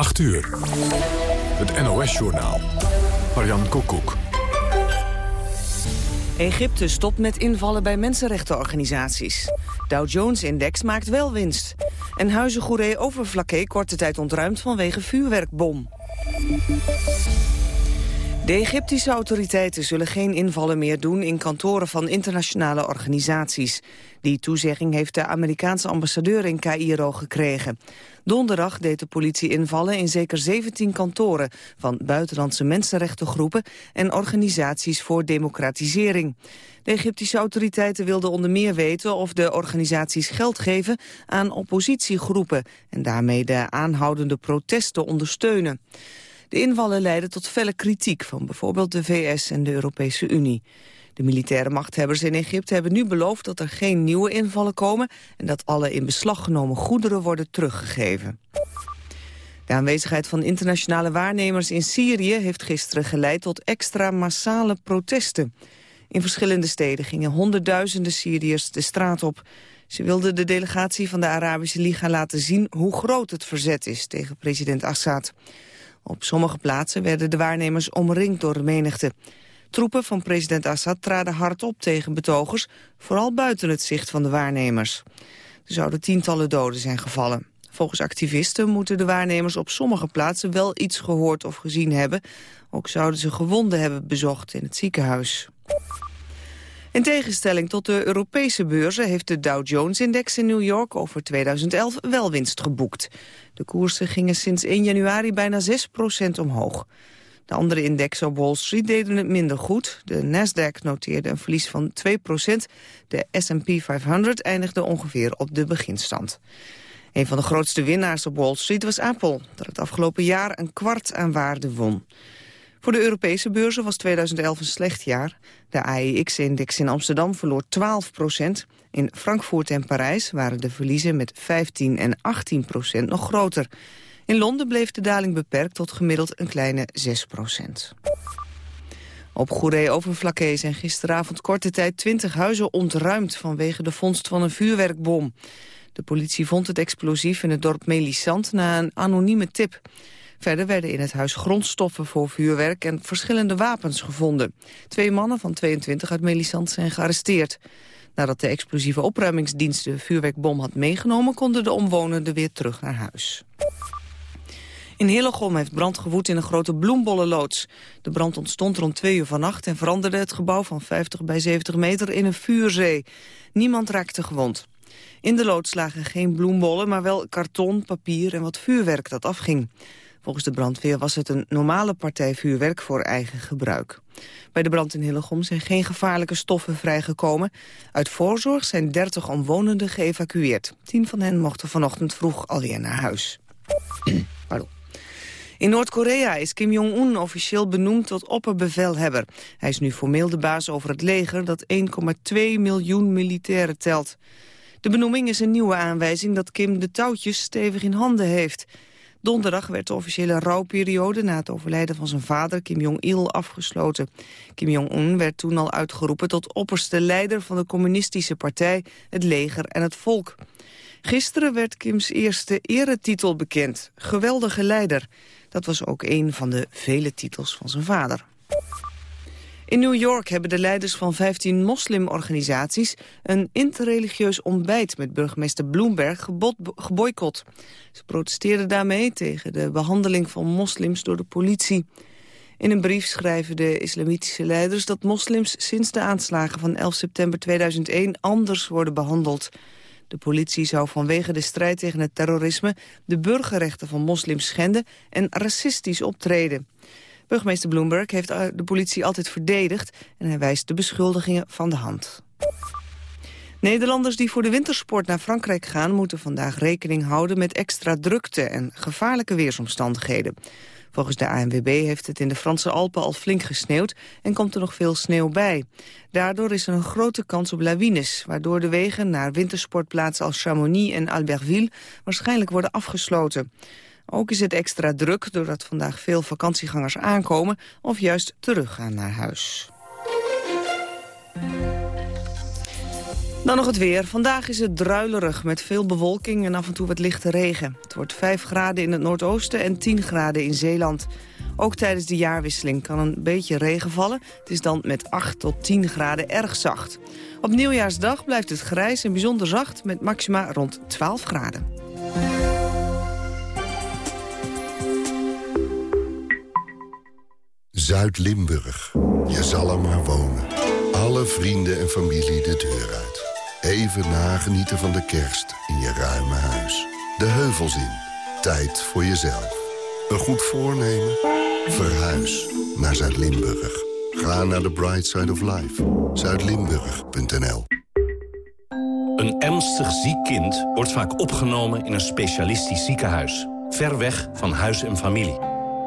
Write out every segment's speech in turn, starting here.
8 uur. Het NOS-journaal. Marian Koekoek. Egypte stopt met invallen bij mensenrechtenorganisaties. Dow Jones-index maakt wel winst. En Huizen Overflakke korte tijd ontruimd vanwege vuurwerkbom. De Egyptische autoriteiten zullen geen invallen meer doen in kantoren van internationale organisaties. Die toezegging heeft de Amerikaanse ambassadeur in Cairo gekregen. Donderdag deed de politie invallen in zeker 17 kantoren van buitenlandse mensenrechtengroepen en organisaties voor democratisering. De Egyptische autoriteiten wilden onder meer weten of de organisaties geld geven aan oppositiegroepen en daarmee de aanhoudende protesten ondersteunen. De invallen leidden tot felle kritiek van bijvoorbeeld de VS en de Europese Unie. De militaire machthebbers in Egypte hebben nu beloofd dat er geen nieuwe invallen komen... en dat alle in beslag genomen goederen worden teruggegeven. De aanwezigheid van internationale waarnemers in Syrië heeft gisteren geleid tot extra massale protesten. In verschillende steden gingen honderdduizenden Syriërs de straat op. Ze wilden de delegatie van de Arabische Liga laten zien hoe groot het verzet is tegen president Assad. Op sommige plaatsen werden de waarnemers omringd door de menigte. Troepen van president Assad traden hard op tegen betogers, vooral buiten het zicht van de waarnemers. Er zouden tientallen doden zijn gevallen. Volgens activisten moeten de waarnemers op sommige plaatsen wel iets gehoord of gezien hebben. Ook zouden ze gewonden hebben bezocht in het ziekenhuis. In tegenstelling tot de Europese beurzen heeft de Dow Jones-index in New York over 2011 wel winst geboekt. De koersen gingen sinds 1 januari bijna 6% omhoog. De andere indexen op Wall Street deden het minder goed. De Nasdaq noteerde een verlies van 2% De S&P 500 eindigde ongeveer op de beginstand. Een van de grootste winnaars op Wall Street was Apple... dat het afgelopen jaar een kwart aan waarde won. Voor de Europese beurzen was 2011 een slecht jaar. De AEX-index in Amsterdam verloor 12 procent. In Frankfurt en Parijs waren de verliezen met 15 en 18 procent nog groter. In Londen bleef de daling beperkt tot gemiddeld een kleine 6 procent. Op Goeree-Overflakkee zijn gisteravond korte tijd 20 huizen ontruimd... vanwege de vondst van een vuurwerkbom. De politie vond het explosief in het dorp Melisand na een anonieme tip. Verder werden in het huis grondstoffen voor vuurwerk en verschillende wapens gevonden. Twee mannen van 22 uit Melisand zijn gearresteerd. Nadat de explosieve opruimingsdienst de vuurwerkbom had meegenomen... konden de omwonenden weer terug naar huis. In Hillegom heeft brand gewoed in een grote bloembollenloods. De brand ontstond rond twee uur vannacht en veranderde het gebouw van 50 bij 70 meter in een vuurzee. Niemand raakte gewond. In de loods lagen geen bloembollen, maar wel karton, papier en wat vuurwerk dat afging. Volgens de brandweer was het een normale partij vuurwerk voor eigen gebruik. Bij de brand in Hillegom zijn geen gevaarlijke stoffen vrijgekomen. Uit voorzorg zijn 30 omwonenden geëvacueerd. Tien van hen mochten vanochtend vroeg alweer naar huis. In Noord-Korea is Kim Jong-un officieel benoemd tot opperbevelhebber. Hij is nu formeel de baas over het leger dat 1,2 miljoen militairen telt. De benoeming is een nieuwe aanwijzing dat Kim de touwtjes stevig in handen heeft. Donderdag werd de officiële rouwperiode na het overlijden van zijn vader Kim Jong-il afgesloten. Kim Jong-un werd toen al uitgeroepen tot opperste leider van de communistische partij, het leger en het volk. Gisteren werd Kims eerste eretitel bekend, geweldige leider. Dat was ook een van de vele titels van zijn vader. In New York hebben de leiders van 15 moslimorganisaties... een interreligieus ontbijt met burgemeester Bloomberg geboycott. Ze protesteerden daarmee tegen de behandeling van moslims door de politie. In een brief schrijven de islamitische leiders dat moslims sinds de aanslagen van 11 september 2001 anders worden behandeld. De politie zou vanwege de strijd tegen het terrorisme de burgerrechten van moslims schenden en racistisch optreden. Burgemeester Bloomberg heeft eh, de politie altijd verdedigd... en hij wijst de beschuldigingen van de hand. Nederlanders die voor de wintersport naar Frankrijk gaan... moeten vandaag rekening houden met extra drukte en gevaarlijke weersomstandigheden. Volgens de ANWB heeft het in de Franse Alpen al flink gesneeuwd... en komt er nog veel sneeuw bij. Daardoor is er een grote kans op lawines... waardoor de wegen naar wintersportplaatsen als Chamonix en Albertville... waarschijnlijk worden afgesloten. Ook is het extra druk doordat vandaag veel vakantiegangers aankomen... of juist teruggaan naar huis. Dan nog het weer. Vandaag is het druilerig met veel bewolking en af en toe wat lichte regen. Het wordt 5 graden in het noordoosten en 10 graden in Zeeland. Ook tijdens de jaarwisseling kan een beetje regen vallen. Het is dan met 8 tot 10 graden erg zacht. Op nieuwjaarsdag blijft het grijs en bijzonder zacht met maxima rond 12 graden. Zuid-Limburg. Je zal er maar wonen. Alle vrienden en familie de deur uit. Even nagenieten van de kerst in je ruime huis. De heuvels in. Tijd voor jezelf. Een goed voornemen? Verhuis naar Zuid-Limburg. Ga naar de Bright Side of Life. Zuidlimburg.nl Een ernstig ziek kind wordt vaak opgenomen in een specialistisch ziekenhuis. Ver weg van huis en familie.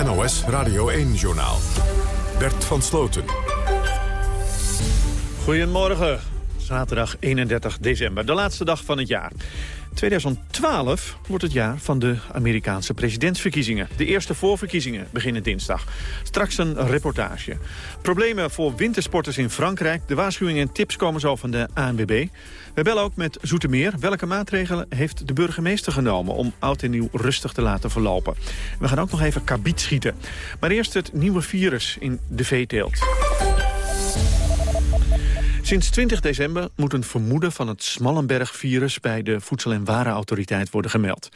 NOS Radio 1-journaal. Bert van Sloten. Goedemorgen, zaterdag 31 december, de laatste dag van het jaar. 2012 wordt het jaar van de Amerikaanse presidentsverkiezingen. De eerste voorverkiezingen beginnen dinsdag. Straks een reportage. Problemen voor wintersporters in Frankrijk. De waarschuwingen en tips komen zo van de ANWB. We bellen ook met Zoetermeer. Welke maatregelen heeft de burgemeester genomen... om oud en nieuw rustig te laten verlopen? We gaan ook nog even kabiet schieten. Maar eerst het nieuwe virus in de veeteelt. Sinds 20 december moet een vermoeden van het Smallenberg-virus... bij de Voedsel- en Warenautoriteit worden gemeld.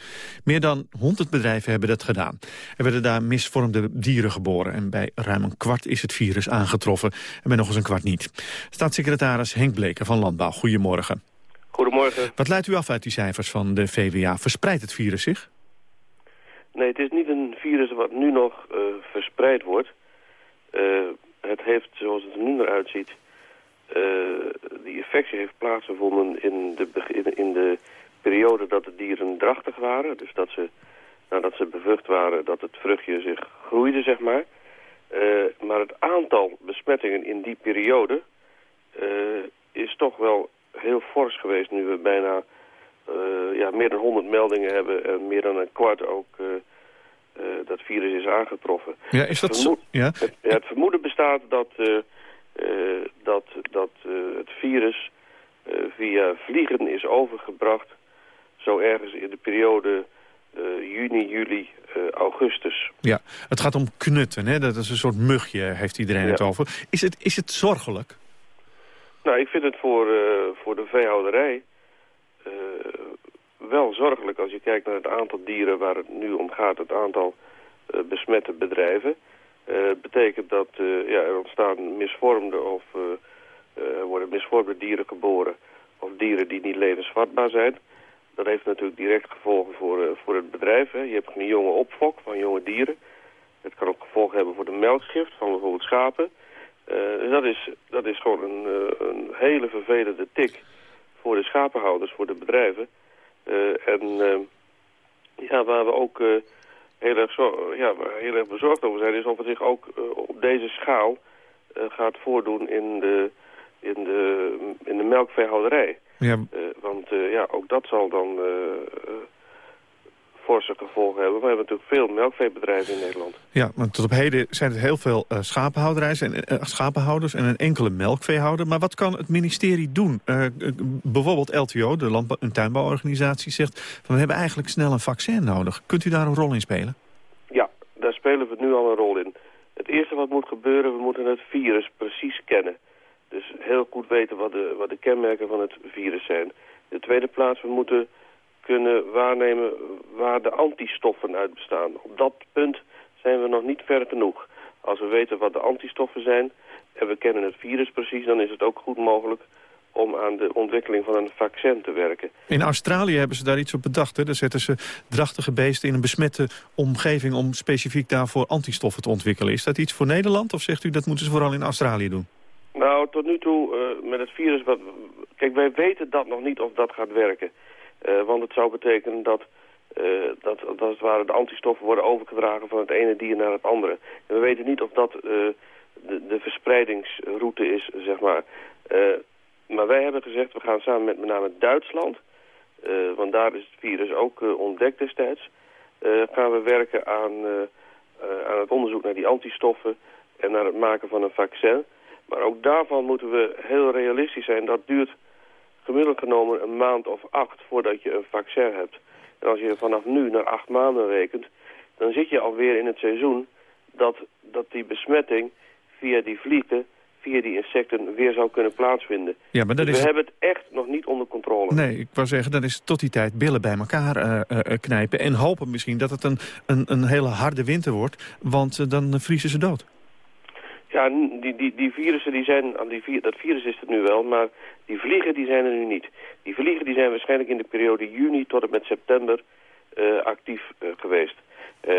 Meer dan 100 bedrijven hebben dat gedaan. Er werden daar misvormde dieren geboren... en bij ruim een kwart is het virus aangetroffen... en bij nog eens een kwart niet. Staatssecretaris Henk Bleker van Landbouw, goedemorgen. Goedemorgen. Wat leidt u af uit die cijfers van de VWA? Verspreidt het virus zich? Nee, het is niet een virus wat nu nog uh, verspreid wordt. Uh, het heeft, zoals het er nu naar uitziet die infectie heeft plaatsgevonden in de, in, in de periode dat de dieren drachtig waren. Dus dat ze, nadat ze bevrucht waren, dat het vruchtje zich groeide, zeg maar. Uh, maar het aantal besmettingen in die periode uh, is toch wel heel fors geweest. Nu we bijna ja, meer dan 100 meldingen hebben en meer dan een kwart ook dat virus is aangetroffen. Ja, is dat zo? Ja? Het, het vermoeden bestaat dat eh, dat, dat eh, het virus eh, via vliegen is overgebracht... zo ergens in de periode juni, juli, augustus. Ja, het gaat om knutten, hè? dat is een soort mugje, heeft iedereen het over. Is het, is het zorgelijk? Nou, ik vind het voor, voor de veehouderij wel zorgelijk als je kijkt naar het aantal dieren waar het nu om gaat, het aantal besmette bedrijven. Uh, betekent dat uh, ja, er ontstaan misvormde of uh, worden misvormde dieren geboren of dieren die niet levensvatbaar zijn. Dat heeft natuurlijk direct gevolgen voor, voor het bedrijf. Hè. Je hebt een jonge opfok van jonge dieren. Het kan ook gevolgen hebben voor de melkgift van bijvoorbeeld schapen. dus dat is, dat is gewoon een, een hele vervelende tik voor de schapenhouders, voor de bedrijven. en ja, waar we ook heel erg, zo, ja, heel erg bezorgd over zijn... is of het zich ook uh, op deze schaal uh, gaat voordoen in de, in de, in de melkveehouderij. Ja. Uh, want ja, ook dat zal dan forse gevolgen hebben. We hebben natuurlijk veel melkveebedrijven in Nederland. Ja, want tot op heden zijn er heel veel uh, schapenhouders, en, uh, schapenhouders en een enkele melkveehouder. Maar wat kan het ministerie doen? Uh, bijvoorbeeld LTO, de landbouw- en tuinbouworganisatie, zegt... Van, we hebben eigenlijk snel een vaccin nodig. Kunt u daar een rol in spelen? Ja, daar spelen we nu al een rol in. Het eerste wat moet gebeuren, we moeten het virus precies kennen. Dus heel goed weten wat de, wat de kenmerken van het virus zijn. In de tweede plaats, we moeten kunnen waarnemen waar de antistoffen uit bestaan. Op dat punt zijn we nog niet ver genoeg. Als we weten wat de antistoffen zijn en we kennen het virus precies... dan is het ook goed mogelijk om aan de ontwikkeling van een vaccin te werken. In Australië hebben ze daar iets op bedacht. Hè? Daar zetten ze drachtige beesten in een besmette omgeving... om specifiek daarvoor antistoffen te ontwikkelen. Is dat iets voor Nederland of zegt u dat moeten ze vooral in Australië doen? Nou, tot nu toe met het virus... Wat, kijk, wij weten dat nog niet of dat gaat werken. Want het zou betekenen dat, dat, dat het ware de antistoffen worden overgedragen van het ene dier naar het andere. En we weten niet of dat de, de, verspreidingsroute is, zeg maar. maar wij hebben gezegd, we gaan samen met met name Duitsland... want daar is het virus ook ontdekt destijds... gaan we werken aan, aan het onderzoek naar die antistoffen en naar het maken van een vaccin. Maar ook daarvan moeten we heel realistisch zijn. Dat duurt gemiddeld genomen een maand of acht voordat je een vaccin hebt. En als je vanaf nu naar acht maanden rekent, dan zit je alweer in het seizoen dat, dat die besmetting via die vliegen, via die insecten weer zou kunnen plaatsvinden. Ja, maar dat dus is... we hebben het echt nog niet onder controle. Nee, ik wou zeggen, dan is tot die tijd billen bij elkaar uh, uh, knijpen en hopen misschien dat het een, een, een hele harde winter wordt, want uh, dan vriezen ze dood. Ja, die, die, die virussen, die zijn, die, dat virus is er nu wel, maar die vliegen die zijn er nu niet. Die vliegen die zijn waarschijnlijk in de periode juni tot en met september uh, actief uh, geweest. Uh,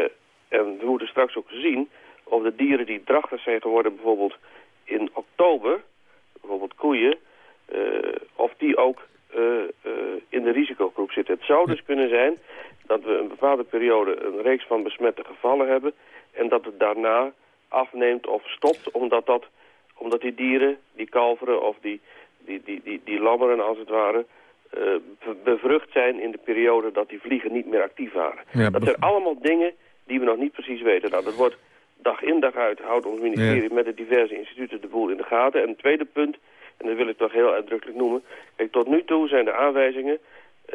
en we moeten straks ook zien of de dieren die drachtig zijn geworden bijvoorbeeld in oktober, bijvoorbeeld koeien, of die ook in de risicogroep zitten. Het zou dus kunnen zijn dat we een bepaalde periode een reeks van besmette gevallen hebben en dat het daarna afneemt of stopt, omdat, dat, omdat die dieren, die kalveren of die, die, die, die, die lammeren als het ware, uh, bevrucht zijn in de periode dat die vliegen niet meer actief waren. dat zijn allemaal dingen die we nog niet precies weten. Nou, dat wordt dag in dag uit, houdt ons ministerie met de diverse instituten de boel in de gaten. En het tweede punt, en dat wil ik toch heel uitdrukkelijk noemen, kijk, tot nu toe zijn de aanwijzingen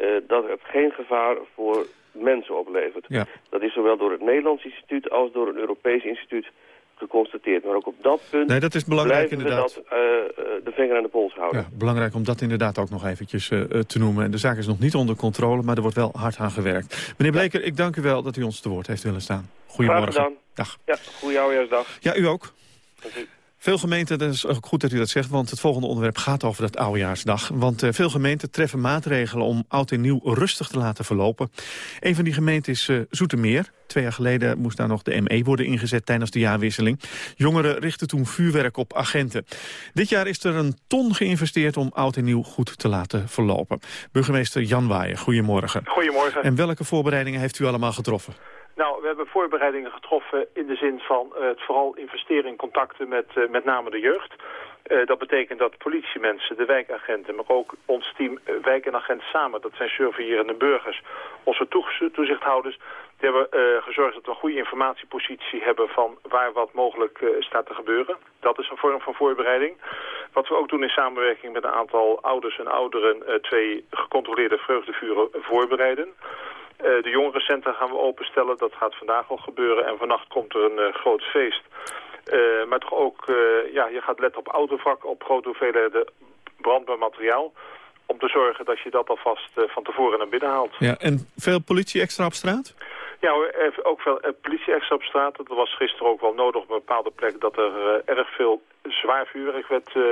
uh, dat het geen gevaar voor mensen oplevert. Ja. Dat is zowel door het Nederlands instituut als door een Europees instituut geconstateerd. Maar ook op dat punt nee, dat is belangrijk inderdaad. dat, uh, de vinger aan de pols houden. Ja, belangrijk om dat inderdaad ook nog eventjes uh, te noemen. En de zaak is nog niet onder controle, maar er wordt wel hard aan gewerkt. Meneer Bleker, ik dank u wel dat u ons te woord heeft willen staan. Goedemorgen. Dag. Ja, goede oudejaarsdag. Ja, u ook. Dank u. Veel gemeenten, dat is ook goed dat u dat zegt, want het volgende onderwerp gaat over dat oudejaarsdag. Want uh, veel gemeenten treffen maatregelen om oud en nieuw rustig te laten verlopen. Een van die gemeenten is uh, Zoetermeer. Twee jaar geleden moest daar nog de ME worden ingezet tijdens de jaarwisseling. Jongeren richten toen vuurwerk op agenten. Dit jaar is er een ton geïnvesteerd om oud en nieuw goed te laten verlopen. Burgemeester Jan Waaien, goedemorgen. Goedemorgen. En welke voorbereidingen heeft u allemaal getroffen? Nou, we hebben voorbereidingen getroffen in de zin van uh, het vooral investeren in contacten met uh, met name de jeugd. Uh, dat betekent dat politiemensen, de wijkagenten, maar ook ons team wijk en agent samen, dat zijn surveillerende burgers, onze toezichthouders, die hebben gezorgd dat we een goede informatiepositie hebben van waar wat mogelijk staat te gebeuren. Dat is een vorm van voorbereiding. Wat we ook doen in samenwerking met een aantal ouders en ouderen, twee gecontroleerde vreugdevuren voorbereiden. Uh, de jongerencentra gaan we openstellen. Dat gaat vandaag al gebeuren. En vannacht komt er een uh, groot feest. Uh, maar toch ook, ja, je gaat letten op autovrak, op grote hoeveelheden brandbaar materiaal. Om te zorgen dat je dat alvast van tevoren naar binnen haalt. Ja, en veel politie extra op straat? Ja, ook veel politie extra op straat. Dat was gisteren ook wel nodig op een bepaalde plek dat er erg veel zwaar vuurwerk werd, uh,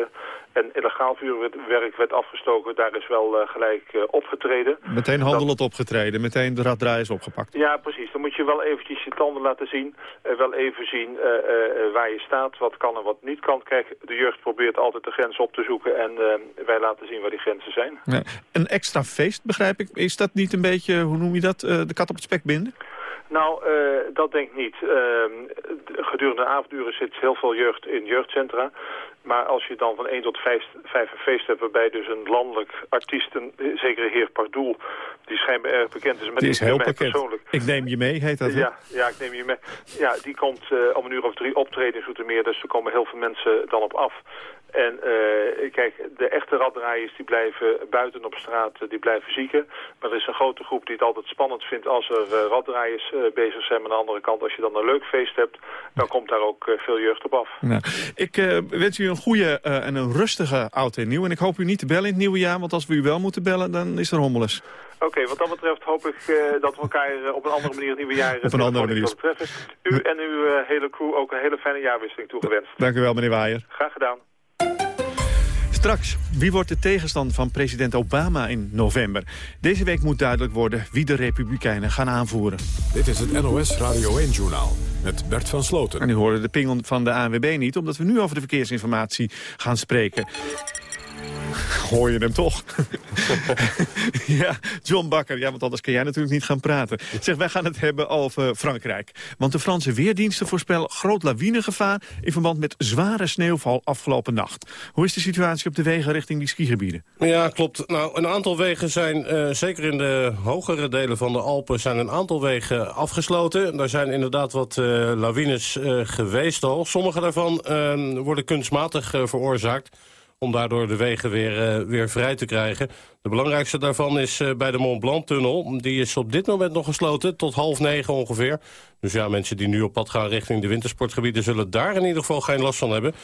en illegaal vuurwerk werd afgestoken. Daar is wel uh, gelijk uh, opgetreden. Meteen handelend opgetreden, meteen de raddraai is opgepakt. Ja, precies. Dan moet je wel eventjes je tanden laten zien. wel even zien waar je staat, wat kan en wat niet kan. Kijk, de jeugd probeert altijd de grens op te zoeken en wij laten zien waar die grenzen zijn. Ja. Een extra feest, begrijp ik. Is dat niet een beetje, hoe noem je dat, de kat op het spek binden? Nou, uh, dat denk ik niet. Uh, gedurende de avonduren zit heel veel jeugd in jeugdcentra. Maar als je dan van 1 tot 5, 5 een feest hebt waarbij dus een landelijk artiest, een zekere heer Pardoel, die schijnbaar erg bekend is, maar die is heel bekend. persoonlijk. Ik neem je mee, heet dat? Ja, ja, ik neem je mee. Ja, die komt uh, om een uur of drie optreden in Zoetermeer, dus er komen heel veel mensen dan op af. En uh, kijk, de echte raddraaiers die blijven buiten op straat, die blijven zieken. Maar er is een grote groep die het altijd spannend vindt als er uh, raddraaiers uh, bezig zijn. Maar aan de andere kant, als je dan een leuk feest hebt, dan komt daar ook veel jeugd op af. Nou, ik wens u een goede en een rustige oud en nieuw. En ik hoop u niet te bellen in het nieuwe jaar, want als we u wel moeten bellen, dan is er hommeles. Oké, wat dat betreft hoop ik dat we elkaar op een andere manier het nieuwe jaar op een andere manier treffen. U en uw hele crew ook een hele fijne jaarwisseling toegewenst. Dank u wel, meneer Waaier. Graag gedaan. Straks, wie wordt de tegenstander van president Obama in november? Deze week moet duidelijk worden wie de Republikeinen gaan aanvoeren. Dit is het NOS Radio 1-journaal met Bert van Sloten. En u hoorde de pingel van de ANWB niet, omdat we nu over de verkeersinformatie gaan spreken hoor je hem toch. ja, John Bakker. Ja, want anders kan jij natuurlijk niet gaan praten. Zeg, wij gaan het hebben over Frankrijk. Want de Franse weerdiensten voorspellen groot lawinegevaar... in verband met zware sneeuwval afgelopen nacht. Hoe is de situatie op de wegen richting die skigebieden? Ja, klopt. Nou, een aantal wegen zijn, uh, zeker in de hogere delen van de Alpen... zijn een aantal wegen afgesloten. Daar zijn inderdaad wat uh, lawines uh, geweest al. Sommige daarvan worden kunstmatig veroorzaakt om daardoor de wegen weer, uh, weer vrij te krijgen. De belangrijkste daarvan is uh, bij de Mont Blanc-tunnel. Die is op dit moment nog gesloten, tot half negen ongeveer. Dus ja, mensen die nu op pad gaan richting de wintersportgebieden... zullen daar in ieder geval geen last van hebben.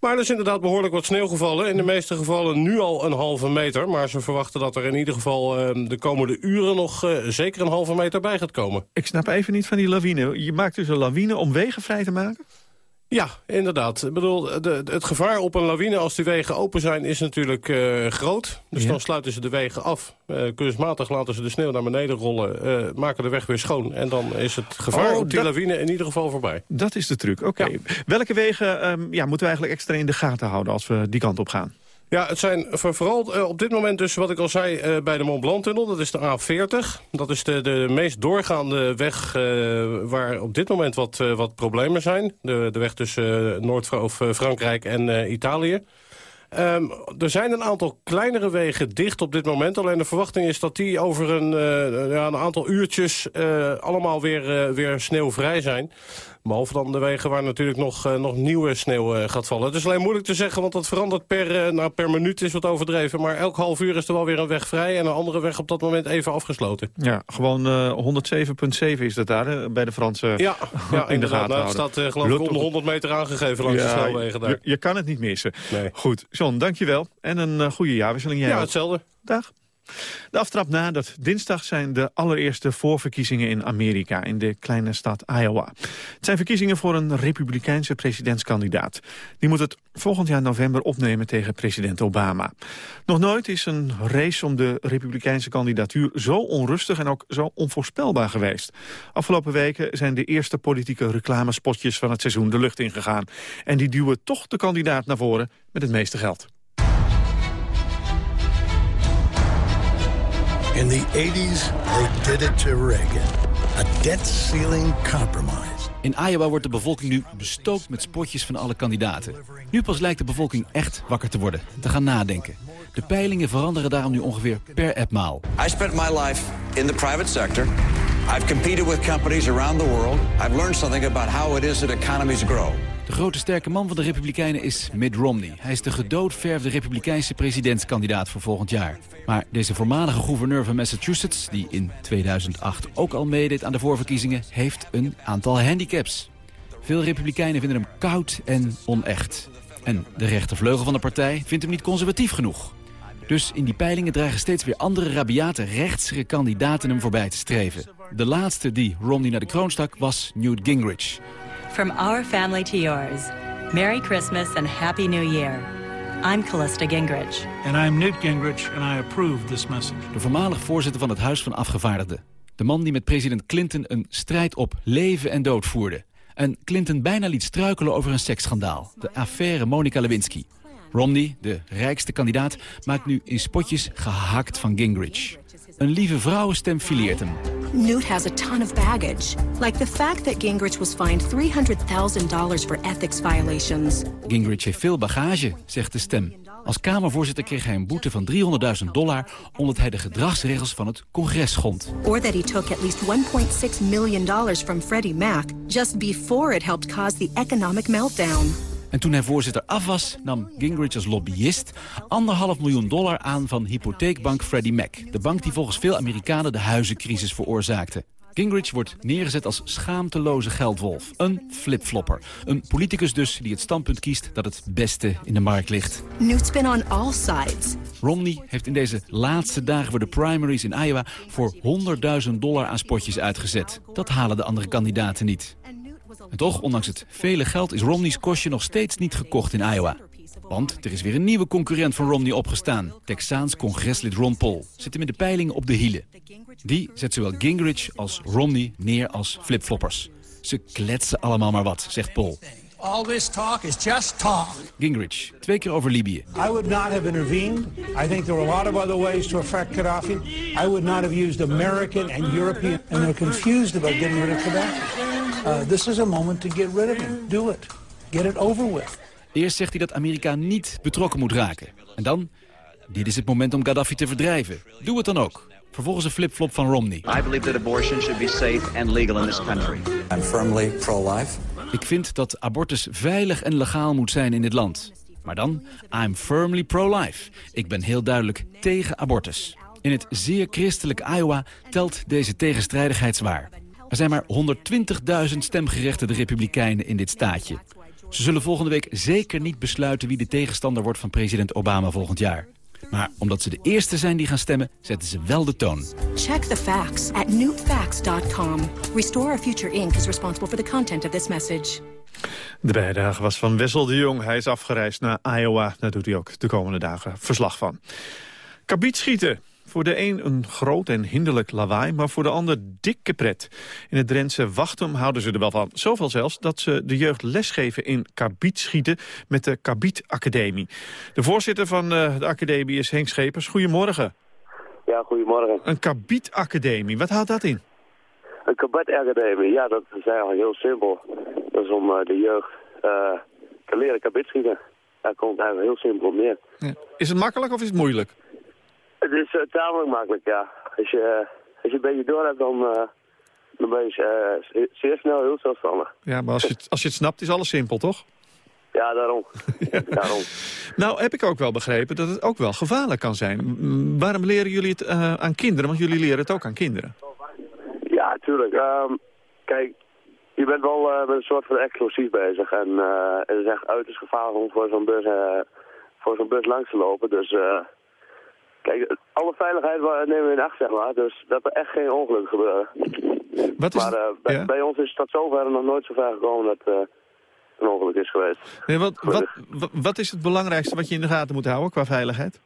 Maar er is inderdaad behoorlijk wat sneeuw gevallen. In de meeste gevallen nu al een halve meter. Maar ze verwachten dat er in ieder geval uh, de komende uren nog uh, zeker een halve meter bij gaat komen. Ik snap even niet van die lawine. Je maakt dus een lawine om wegen vrij te maken? Ja, inderdaad. Ik bedoel, de, het gevaar op een lawine als die wegen open zijn is natuurlijk uh, groot. Dus ja. dan sluiten ze de wegen af. Uh, kunstmatig laten ze de sneeuw naar beneden rollen. Uh, maken de weg weer schoon. En dan is het gevaar oh, op die dat... lawine in ieder geval voorbij. Dat is de truc, oké. Okay. Ja. Welke wegen um, ja, moeten we eigenlijk extra in de gaten houden als we die kant op gaan? Ja, het zijn vooral uh, op dit moment dus wat ik al zei uh, bij de Mont Blanc-tunnel. Dat is de A40. Dat is de, de meest doorgaande weg uh, waar op dit moment wat, wat problemen zijn. De, de weg tussen Noord-Frankrijk en Italië. Um, er zijn een aantal kleinere wegen dicht op dit moment. Alleen de verwachting is dat die over een, ja, een aantal uurtjes allemaal weer, weer sneeuwvrij zijn. Behalve dan de wegen waar natuurlijk nog, uh, nog nieuwe sneeuw uh, gaat vallen. Het is alleen moeilijk te zeggen, want dat verandert per, uh, nou, per minuut is wat overdreven. Maar elk half uur is er wel weer een weg vrij en een andere weg op dat moment even afgesloten. Ja, gewoon 107,7 is dat daar hè, bij de Franse ja, ja, in de gaten nou, Het staat geloof ik onder 100 meter aangegeven langs ja, de snelwegen daar. Je, je, kan het niet missen. Nee. Goed, John, dankjewel. En een goede jaarwisseling. Jij ja, hetzelfde. Dag. De aftrap na dat dinsdag zijn de allereerste voorverkiezingen in Amerika, in de kleine stad Iowa. Het zijn verkiezingen voor een republikeinse presidentskandidaat. Die moet het volgend jaar november opnemen tegen president Obama. Nog nooit is een race om de republikeinse kandidatuur zo onrustig en ook zo onvoorspelbaar geweest. Afgelopen weken zijn de eerste politieke reclamespotjes van het seizoen de lucht ingegaan. En die duwen toch de kandidaat naar voren met het meeste geld. In the 80s, they did it to Reagan. A debt-ceiling compromise. In Iowa wordt de bevolking nu bestookt met spotjes van alle kandidaten. Nu pas lijkt de bevolking echt wakker te worden, te gaan nadenken. De peilingen veranderen daarom nu ongeveer per etmaal. I spent my life in the private sector. I've competed with companies around the world. I've learned something about how it is that economies grow. De grote sterke man van de Republikeinen is Mitt Romney. Hij is de gedoodverfde Republikeinse presidentskandidaat voor volgend jaar. Maar deze voormalige gouverneur van Massachusetts, die in 2008 ook al meedeed aan de voorverkiezingen, heeft een aantal handicaps. Veel Republikeinen vinden hem koud en onecht. En de rechtervleugel van de partij vindt hem niet conservatief genoeg. Dus in die peilingen dreigen steeds weer andere rabiate rechtsere kandidaten hem voorbij te streven. De laatste die Romney naar de kroon stak was Newt Gingrich. From our family to yours, Merry Christmas and Happy New Year. I'm Callista Gingrich. And I'm Newt Gingrich and I approve this message. De voormalig voorzitter van het Huis van Afgevaardigden. De man die met president Clinton een strijd op leven en dood voerde. En Clinton bijna liet struikelen over een seksschandaal. De affaire Monica Lewinsky. Romney, de rijkste kandidaat, maakt nu in spotjes gehakt van Gingrich. Een lieve vrouwenstem fileert hem. Newt has a ton of baggage, like the fact that Gingrich was fined $300,000 for ethics violations. Gingrich heeft veel bagage, zegt de stem. Als Kamervoorzitter kreeg hij een boete van 300.000 dollar... omdat hij de gedragsregels van het congres schond. Or that he took at least 1.6 million dollars from Freddie Mac... just before it helped cause the economic meltdown. En toen hij voorzitter af was, nam Gingrich als lobbyist... anderhalf miljoen dollar aan van hypotheekbank Freddie Mac. De bank die volgens veel Amerikanen de huizencrisis veroorzaakte. Gingrich wordt neergezet als schaamteloze geldwolf. Een flipflopper. Een politicus dus die het standpunt kiest dat het beste in de markt ligt. Been on all sides. Romney heeft in deze laatste dagen voor de primaries in Iowa... voor 100.000 dollar aan spotjes uitgezet. Dat halen de andere kandidaten niet. En toch, ondanks het vele geld, is Romney's kostje nog steeds niet gekocht in Iowa. Want er is weer een nieuwe concurrent van Romney opgestaan. Texaans congreslid Ron Paul zit hem in de peilingen op de hielen. Die zet zowel Gingrich als Romney neer als flipfloppers. Ze kletsen allemaal maar wat, zegt Paul. All this talk is just talk. Gingrich, twee keer over Libië. I would not have intervened. I think there were a lot of other ways to affect Gaddafi. I would not have used American and European. And they're confused about getting rid of Gaddafi. Uh, this is a moment to get rid of him. Do it. Get it over with. Eerst zegt hij dat Amerika niet betrokken moet raken. En dan, dit is het moment om Gaddafi te verdrijven. Doe het dan ook. Vervolgens een flipflop van Romney. I believe that abortion should be safe and legal in this country. I'm firmly pro-life. Ik vind dat abortus veilig en legaal moet zijn in dit land. Maar dan, I'm firmly pro-life. Ik ben heel duidelijk tegen abortus. In het zeer christelijk Iowa telt deze tegenstrijdigheid zwaar. Er zijn maar 120.000 stemgerechtigde republikeinen in dit staatje. Ze zullen volgende week zeker niet besluiten wie de tegenstander wordt van president Obama volgend jaar. Maar omdat ze de eerste zijn die gaan stemmen, zetten ze wel de toon. Check the facts at newfacts.com. Restore Our Future Inc. is responsible for the content of this message. De bijdrage was van Wessel de Jong. Hij is afgereisd naar Iowa. Daar doet hij ook de komende dagen verslag van. Kabietschieten. Voor de een een groot en hinderlijk lawaai, maar voor de ander dikke pret. In het Drentse Wachtum houden ze er wel van. Zoveel zelfs dat ze de jeugd lesgeven in kabietschieten met de Kabiet Academie. De voorzitter van eh, de academie is Henk Schepers. Goedemorgen. Ja, goedemorgen. Een Kabiet Academie, wat houdt dat in? Een Kabiet Academie, ja, dat is eigenlijk heel simpel. Dat is om eh, de jeugd eh, te leren kabietschieten. Daar komt eigenlijk heel simpel op neer. Ja. Is het makkelijk of is het moeilijk? Het is uh, tamelijk makkelijk, ja. Als je, uh, als je een beetje door hebt, dan, uh, dan ben je zeer snel heel zelfstandig. Ja, maar als je, het, als je het snapt, is alles simpel, toch? Ja, daarom. daarom. Nou, heb ik ook wel begrepen dat het ook wel gevaarlijk kan zijn. Waarom leren jullie het aan kinderen? Want jullie leren het ook aan kinderen. Ja, tuurlijk. Um, kijk, je bent wel met een soort van explosief bezig. En het is echt uiterst gevaarlijk om voor zo'n bus, voor zo'n bus langs te lopen. Dus... Kijk, alle veiligheid nemen we in acht, zeg maar. Dus dat er echt geen ongeluk gebeuren. Wat is maar uh, bij, ja? bij, ons is het tot zover nog nooit zo ver gekomen dat uh, een ongeluk is geweest. Nee, wat, wat, wat, is het belangrijkste wat je in de gaten moet houden qua veiligheid?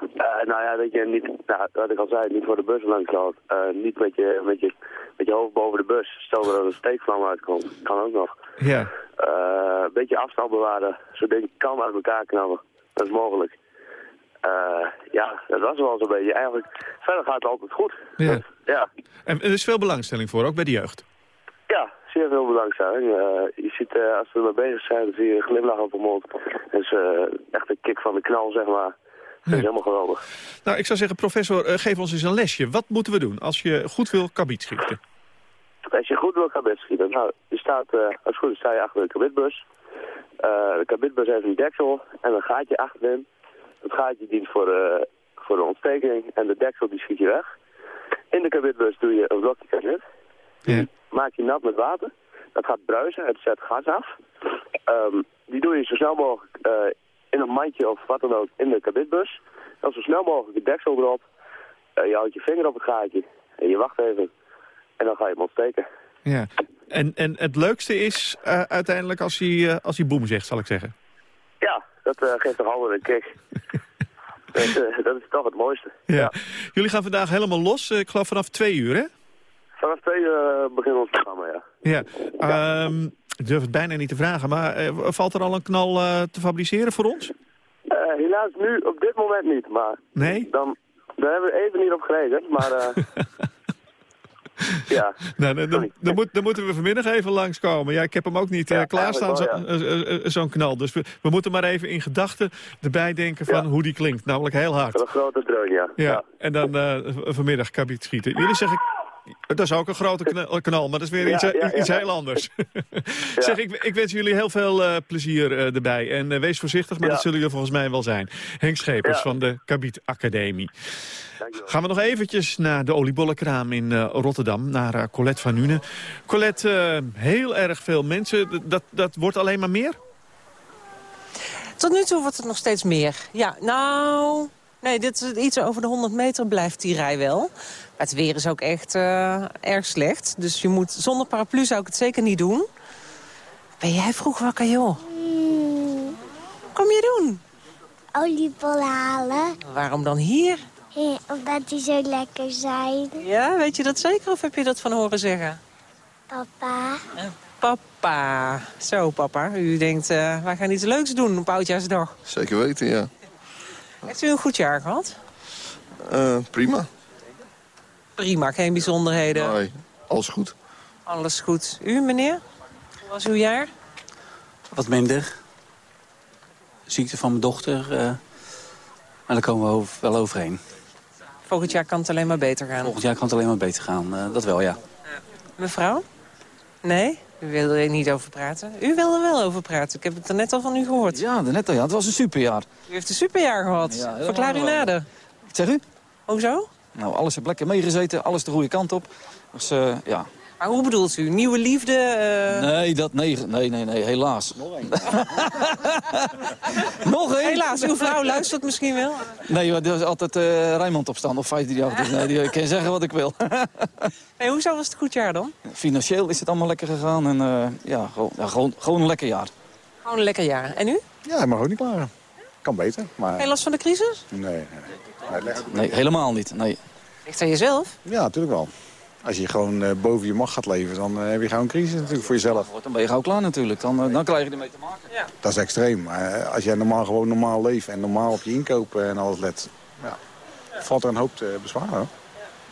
Uh, nou ja, dat je niet, nou, wat ik al zei, niet voor de bus langs loopt. niet met je, met, je, met je hoofd boven de bus. Stel dat er een steekvlam uitkomt, kan ook nog. Ja. een beetje afstand bewaren, zodat je kan uit elkaar knappen. Dat is mogelijk. Uh, ja, dat was wel zo'n beetje. Eigenlijk, verder gaat het altijd goed. Ja. Dus, ja. En er is veel belangstelling voor, ook bij de jeugd? Ja, zeer veel belangstelling. Uh, je ziet, uh, als we ermee bezig zijn, dan zie je een glimlach op de mond. Dat is echt een kick van de knal, zeg maar. Dat is helemaal geweldig. Nou, ik zou zeggen, professor, geef ons eens een lesje. Wat moeten we doen als je goed wil kabiet schieten? Als je goed wil kabiet schieten, nou, je staat, als het goed is, sta je achter de kabitbus. de kabitbus heeft een deksel en een gaatje achterin. Het gaatje dient voor, uh, voor de ontsteking en de deksel die schiet je weg. In de kabitbus doe je een blokje kabit. Ja. Maak je nat met water. Dat gaat bruisen, het zet gas af. Um, die doe je zo snel mogelijk uh, in een mandje of wat dan ook in de kabitbus. Dan zo snel mogelijk de deksel erop. Uh, je houdt je vinger op het gaatje en je wacht even. En dan ga je hem ontsteken. Ja. En, en het leukste is uh, uiteindelijk als hij, als hij boem zegt, zal ik zeggen. Ja, dat uh, geeft toch altijd een kick. uh, dat, is toch het mooiste. Ja. ja. Jullie gaan vandaag helemaal los, ik geloof vanaf twee uur, hè? Vanaf twee uur beginnen ons programma, ja. Ja, ja. Um, ik durf het bijna niet te vragen, maar valt er al een knal te fabriceren voor ons? helaas nu op dit moment niet, maar... Nee? Dan, daar hebben we even niet op gerekend, maar... Ja. Nou, dan, dan, dan, moet, dan, moeten we vanmiddag even langskomen. Ja, ik heb hem ook niet ja, uh, klaarstaan, zo'n ja. zo knal. Dus we, we, moeten maar even in gedachten erbij denken van hoe die klinkt. Namelijk heel hard. Een grote dreun, ja. ja. En dan vanmiddag kabiet schieten. Jullie zeggen... Dat is ook een grote knal, maar dat is weer iets, iets heel anders. zeg, ik, ik, wens jullie heel veel uh, plezier uh, erbij. En uh, wees voorzichtig, maar dat zullen jullie volgens mij wel zijn. Henk Schepers van de Kabiet Academie. Gaan we nog eventjes naar de oliebollenkraam in uh, Rotterdam, naar uh, Colette van Nuenen. Colette, uh, heel erg veel mensen, dat, dat wordt alleen maar meer? Tot nu toe wordt het nog steeds meer. Ja, nou, nee, dit is iets over de 100 meter blijft die rij wel. Het weer is ook echt erg slecht, dus je moet, zonder paraplu zou ik het zeker niet doen. Ben jij vroeg wakker, joh? kom je doen? Oliebollen halen. Waarom dan hier? Ja, omdat die zo lekker zijn. Ja, weet je dat zeker of heb je dat van horen zeggen? Papa. Papa. Zo, papa. U denkt, uh, wij gaan iets leuks doen op Oudjaarsdag. Zeker weten, ja. Heeft u een goed jaar gehad? Uh, prima. Prima, geen bijzonderheden? Nee, alles goed. Alles goed. U, meneer? Hoe was uw jaar? Wat minder. Ziekte van mijn dochter. Uh, maar daar komen we over, wel overheen. Volgend jaar kan het alleen maar beter gaan? Volgend jaar kan het alleen maar beter gaan, uh, dat wel, ja. Mevrouw? Nee? U wil er niet over praten? U wil er wel over praten. Ik heb het er net al van u gehoord. Ja, net al, ja. Het was een superjaar. U heeft een superjaar gehad. Ja, Verklaar u nader. Zeg u? Hoezo? Nou, alles heeft lekker meegezeten. Alles de goede kant op. Dus, uh, ja, maar hoe bedoelt u? Nieuwe liefde? Uh... Nee, dat, nee, nee, nee, nee, helaas. Nog één. Nog één? Helaas, uw vrouw luistert misschien wel. Nee, er is altijd uh, Rijnmond op staan, of 538. Dus nee, die kan zeggen wat ik wil. hey, hoezo was het een goed jaar dan? Financieel is het allemaal lekker gegaan. En uh, ja, gewoon, ja gewoon, gewoon een lekker jaar. Gewoon een lekker jaar. En u? Ja, ik mag ook niet klagen. Kan beter. Maar... Geen last van de crisis? Nee, nee. nee, nee helemaal niet. Nee. Ligt aan jezelf? Ja, natuurlijk wel. Als je gewoon uh, boven je macht gaat leven, dan uh, heb je gewoon een crisis natuurlijk voor jezelf. Dan ben je gauw klaar natuurlijk. Dan, uh, dan krijg je ermee te maken. Ja. Dat is extreem. Als jij normaal gewoon normaal leeft en normaal op je inkopen en alles let, ja, valt er een hoop te bezwaren. Hoor.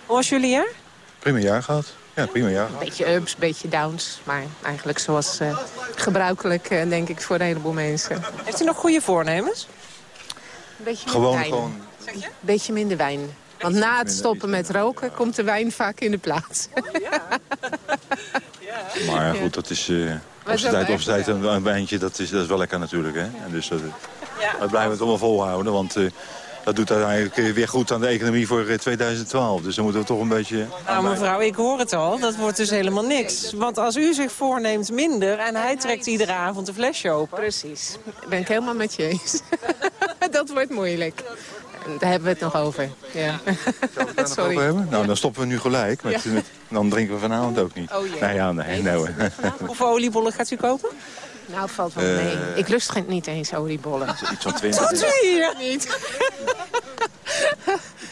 Hoe was jullie jaar? Prima jaar gehad. Ja, prima jaar gehad. Beetje ups, beetje downs. Maar eigenlijk zoals gebruikelijk, denk ik, voor een heleboel mensen. Heeft u nog goede voornemens? Een beetje gewoon, gewoon. Een beetje minder wijn. Want na het stoppen met roken komt de wijn vaak in de plaats. ja. Maar goed, dat is... Uh, op zijn tijd, op tijd een, een wijntje, dat is, dat is wel lekker natuurlijk. Hè? En dus dat, ja. dat blijven we toch wel volhouden. Want uh, dat doet uiteindelijk weer goed aan de economie voor 2012. Dus dan moeten we toch een beetje... Nou mevrouw, ik hoor het al. Dat wordt dus helemaal niks. Want als u zich voorneemt minder en hij trekt iedere avond een flesje open... Precies. Ben ik helemaal met je eens. dat wordt moeilijk. Daar hebben we het nog over. Ja. Sorry. Over hebben? Nou, dan stoppen we nu gelijk. Met, ja. met, dan drinken we vanavond ook niet. Oh, yeah. Nee, ja, nee, nee, nee. Hoeveel oliebollen gaat u kopen? Nou, valt wel mee. Uh, ik lust geen, niet eens oliebollen. Iets van 20. Tot hier! Niet.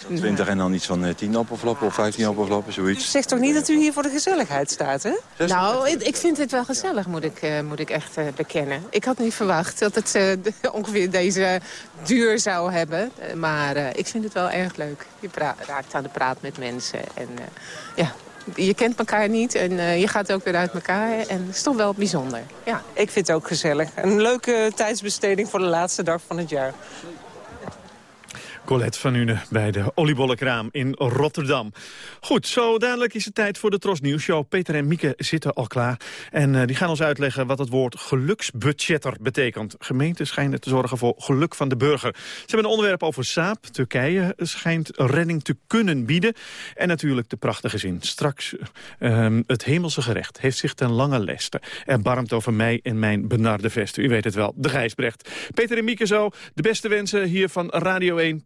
20 en dan iets van 10 appelflappen of 15 appelflappen, zoiets. U zegt toch niet dat u hier voor de gezelligheid staat, hè? Nou, ik vind het wel gezellig, moet ik, uh, moet ik echt uh, bekennen. Ik had niet verwacht dat het uh, ongeveer deze duur zou hebben. maar ik vind het wel erg leuk. Je raakt aan de praat met mensen. En ja, je kent elkaar niet en je gaat ook weer uit elkaar. En het is toch wel bijzonder. Ja. Ik vind het ook gezellig. Een leuke tijdsbesteding voor de laatste dag van het jaar. Colette van Une bij de oliebollenkraam in Rotterdam. Goed, zo dadelijk is het tijd voor de Tros Nieuws Show. Peter en Mieke zitten al klaar. En uh, die gaan ons uitleggen wat het woord geluksbudgetter betekent. Gemeenten schijnen te zorgen voor geluk van de burger. Ze hebben een onderwerp over Saap. Turkije schijnt redding te kunnen bieden. En natuurlijk de prachtige zin. Straks uh, het hemelse gerecht heeft zich ten lange leste erbarmd over mij en mijn benarde vesten. U weet het wel, de Gijsbrecht. Peter en Mieke zo, de beste wensen hier van Radio 1.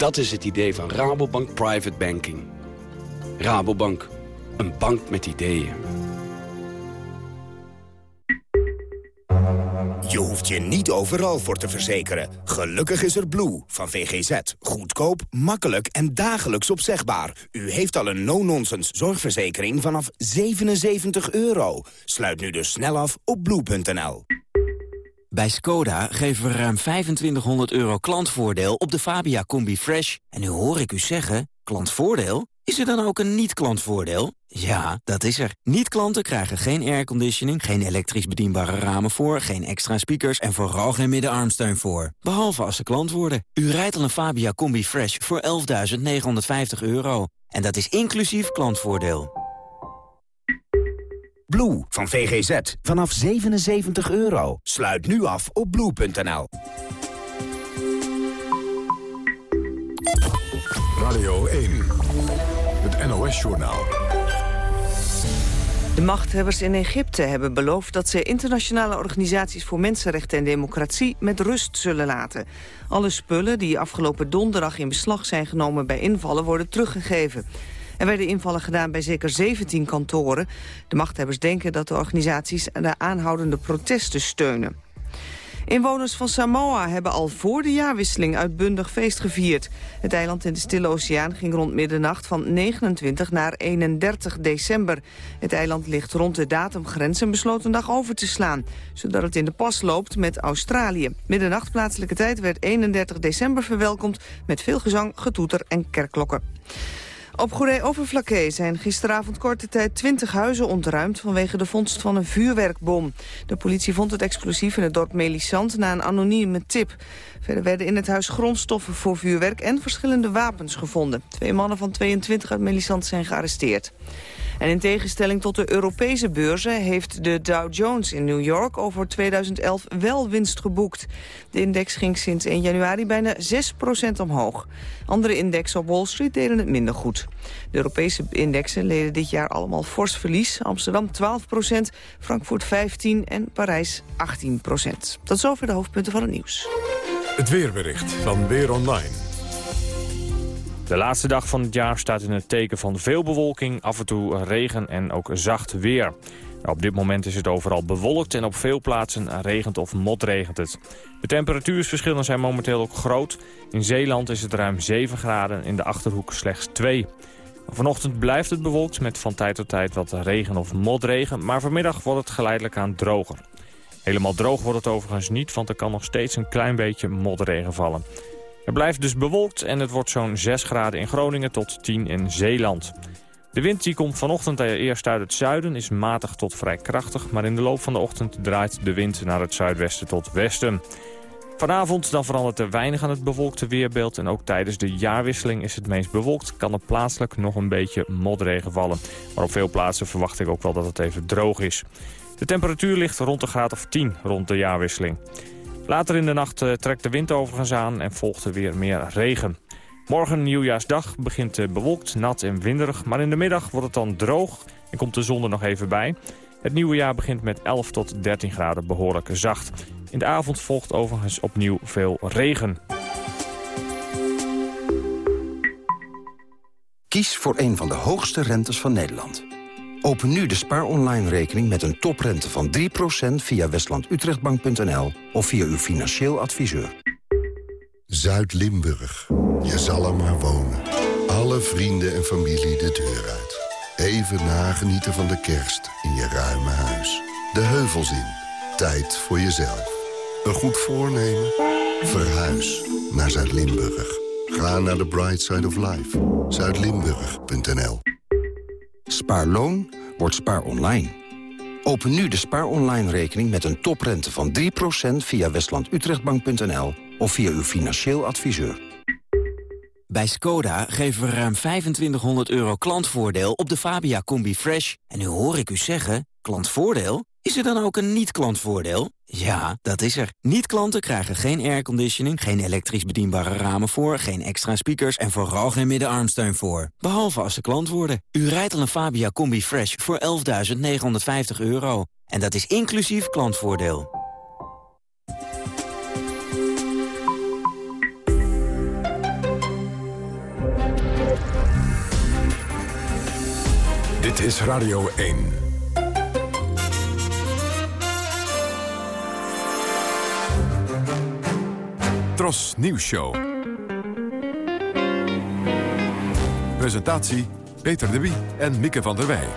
Dat is het idee van Rabobank Private Banking. Rabobank, een bank met ideeën. Je hoeft je niet overal voor te verzekeren. Gelukkig is er Blue van VGZ. Goedkoop, makkelijk en dagelijks opzegbaar. U heeft al een no-nonsense zorgverzekering vanaf 77 euro. Sluit nu dus snel af op blue.nl. Bij Skoda geven we ruim 2500 euro klantvoordeel op de Fabia Combi Fresh. En nu hoor ik u zeggen, klantvoordeel? Is er dan ook een niet-klantvoordeel? Ja, dat is er. Niet-klanten krijgen geen airconditioning, geen elektrisch bedienbare ramen voor, geen extra speakers en vooral geen middenarmsteun voor. Behalve als ze klant worden. U rijdt al een Fabia Combi Fresh voor 11.950 euro. En dat is inclusief klantvoordeel. Blue van VGZ. Vanaf 77 euro. Sluit nu af op blue.nl. Radio 1. Het NOS-journaal. De machthebbers in Egypte hebben beloofd dat ze internationale organisaties voor mensenrechten en democratie met rust zullen laten. Alle spullen die afgelopen donderdag in beslag zijn genomen bij invallen worden teruggegeven. Er werden invallen gedaan bij zeker 17 kantoren. De machthebbers denken dat de organisaties de aanhoudende protesten steunen. Inwoners van Samoa hebben al voor de jaarwisseling uitbundig feest gevierd. Het eiland in de Stille Oceaan ging rond middernacht van 29 naar 31 december. Het eiland ligt rond de datumgrens en besloot een dag over te slaan... zodat het in de pas loopt met Australië. Middernacht plaatselijke tijd werd 31 december verwelkomd... met veel gezang, getoeter en kerkklokken. Op Goeree-Overflakkee zijn gisteravond korte tijd 20 huizen ontruimd vanwege de vondst van een vuurwerkbom. De politie vond het explosief in het dorp Melisand na een anonieme tip. Verder werden in het huis grondstoffen voor vuurwerk en verschillende wapens gevonden. Twee mannen van 22 uit Melisand zijn gearresteerd. En in tegenstelling tot de Europese beurzen heeft de Dow Jones in New York over 2011 wel winst geboekt. De index ging sinds 1 januari bijna 6% omhoog. Andere indexen op Wall Street deden het minder goed. De Europese indexen leden dit jaar allemaal fors verlies. Amsterdam 12% Frankfurt 15 en Parijs 18% Tot zover de hoofdpunten van het nieuws. Het weerbericht van Weer Online. De laatste dag van het jaar staat in het teken van veel bewolking, af en toe regen en ook zacht weer. op dit moment is het overal bewolkt en op veel plaatsen regent of motregent het. De temperatuursverschillen zijn momenteel ook groot. In Zeeland is het ruim 7 graden, in de Achterhoek slechts 2. Vanochtend blijft het bewolkt met van tijd tot tijd wat regen of motregen... maar vanmiddag wordt het geleidelijk aan droger. Helemaal droog wordt het overigens niet, want er kan nog steeds een klein beetje motregen vallen. Het blijft dus bewolkt en het wordt zo'n 6 graden in Groningen tot 10 in Zeeland. De wind die komt vanochtend eerst uit het zuiden, is matig tot vrij krachtig... maar in de loop van de ochtend draait de wind naar het zuidwesten tot westen. Vanavond dan verandert er weinig aan het bewolkte weerbeeld... en ook tijdens de jaarwisseling is het meest bewolkt... kan er plaatselijk nog een beetje modregen vallen. Maar op veel plaatsen verwacht ik ook wel dat het even droog is. De temperatuur ligt rond de graad of 10 rond de jaarwisseling. Later in de nacht eh, trekt de wind overigens aan en volgt er weer meer regen. Morgen nieuwjaarsdag begint eh, bewolkt, nat en winderig. Maar in de middag wordt het dan droog en komt de zon er nog even bij. Het nieuwe jaar begint met 11 tot 13 graden behoorlijk zacht. In de avond volgt overigens opnieuw veel regen. Kies voor een van de hoogste rentes van Nederland. Open nu de Spaar Online rekening met een toprente van 3% via westlandutrechtbank.nl of via uw financieel adviseur. Zuid-Limburg. Je zal er maar wonen. Alle vrienden en familie de deur uit. Even nagenieten van de kerst in je ruime huis. De heuvels in. Tijd voor jezelf. Een goed voornemen? Verhuis naar Zuid-Limburg. Ga naar de Bright Side of Life. Zuidlimburg.nl Spaarloon wordt spaar online. Open nu de spaar online rekening met een toprente van 3% via westlandutrechtbank.nl of via uw financieel adviseur. Bij Skoda geven we ruim 2500 euro klantvoordeel op de Fabia Combi Fresh. En nu hoor ik u zeggen, klantvoordeel? Is er dan ook een niet-klantvoordeel? Ja, dat is er. Niet-klanten krijgen geen airconditioning, geen elektrisch bedienbare ramen voor, geen extra speakers en vooral geen middenarmsteun voor. Behalve als ze klant worden. U rijdt al een Fabia Combi Fresh voor 11.950 euro. En dat is inclusief klantvoordeel. Dit is Radio 1. Tros Nieuws Show. Presentatie Peter de Wie en Mieke van der Wij.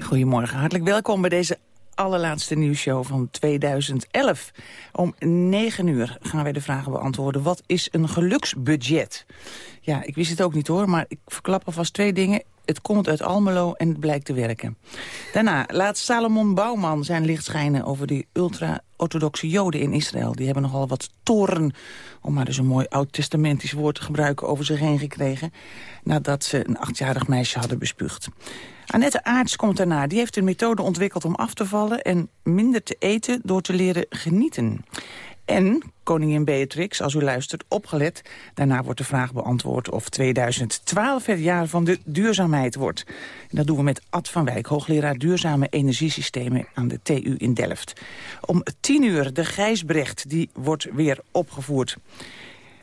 Goedemorgen, hartelijk welkom bij deze allerlaatste nieuwsshow van 2011. Om 9 uur gaan wij de vragen beantwoorden. Wat is een geluksbudget? Ja, ik wist het ook niet hoor, maar ik verklap alvast twee dingen. Het komt uit Almelo en het blijkt te werken. Daarna laat Salomon Bouwman zijn licht schijnen over die ultra-orthodoxe joden in Israël. Die hebben nogal wat toren, om maar dus een mooi oud-testamentisch woord te gebruiken, over zich heen gekregen. Nadat ze een achtjarig meisje hadden bespuugd. Annette Aarts komt daarna. Die heeft een methode ontwikkeld om af te vallen en minder te eten door te leren genieten. En koningin Beatrix, als u luistert, opgelet. Daarna wordt de vraag beantwoord of 2012 het jaar van de duurzaamheid wordt. En dat doen we met Ad van Wijk, hoogleraar duurzame energiesystemen aan de TU in Delft. Om tien uur de Gijsbrecht, die wordt weer opgevoerd.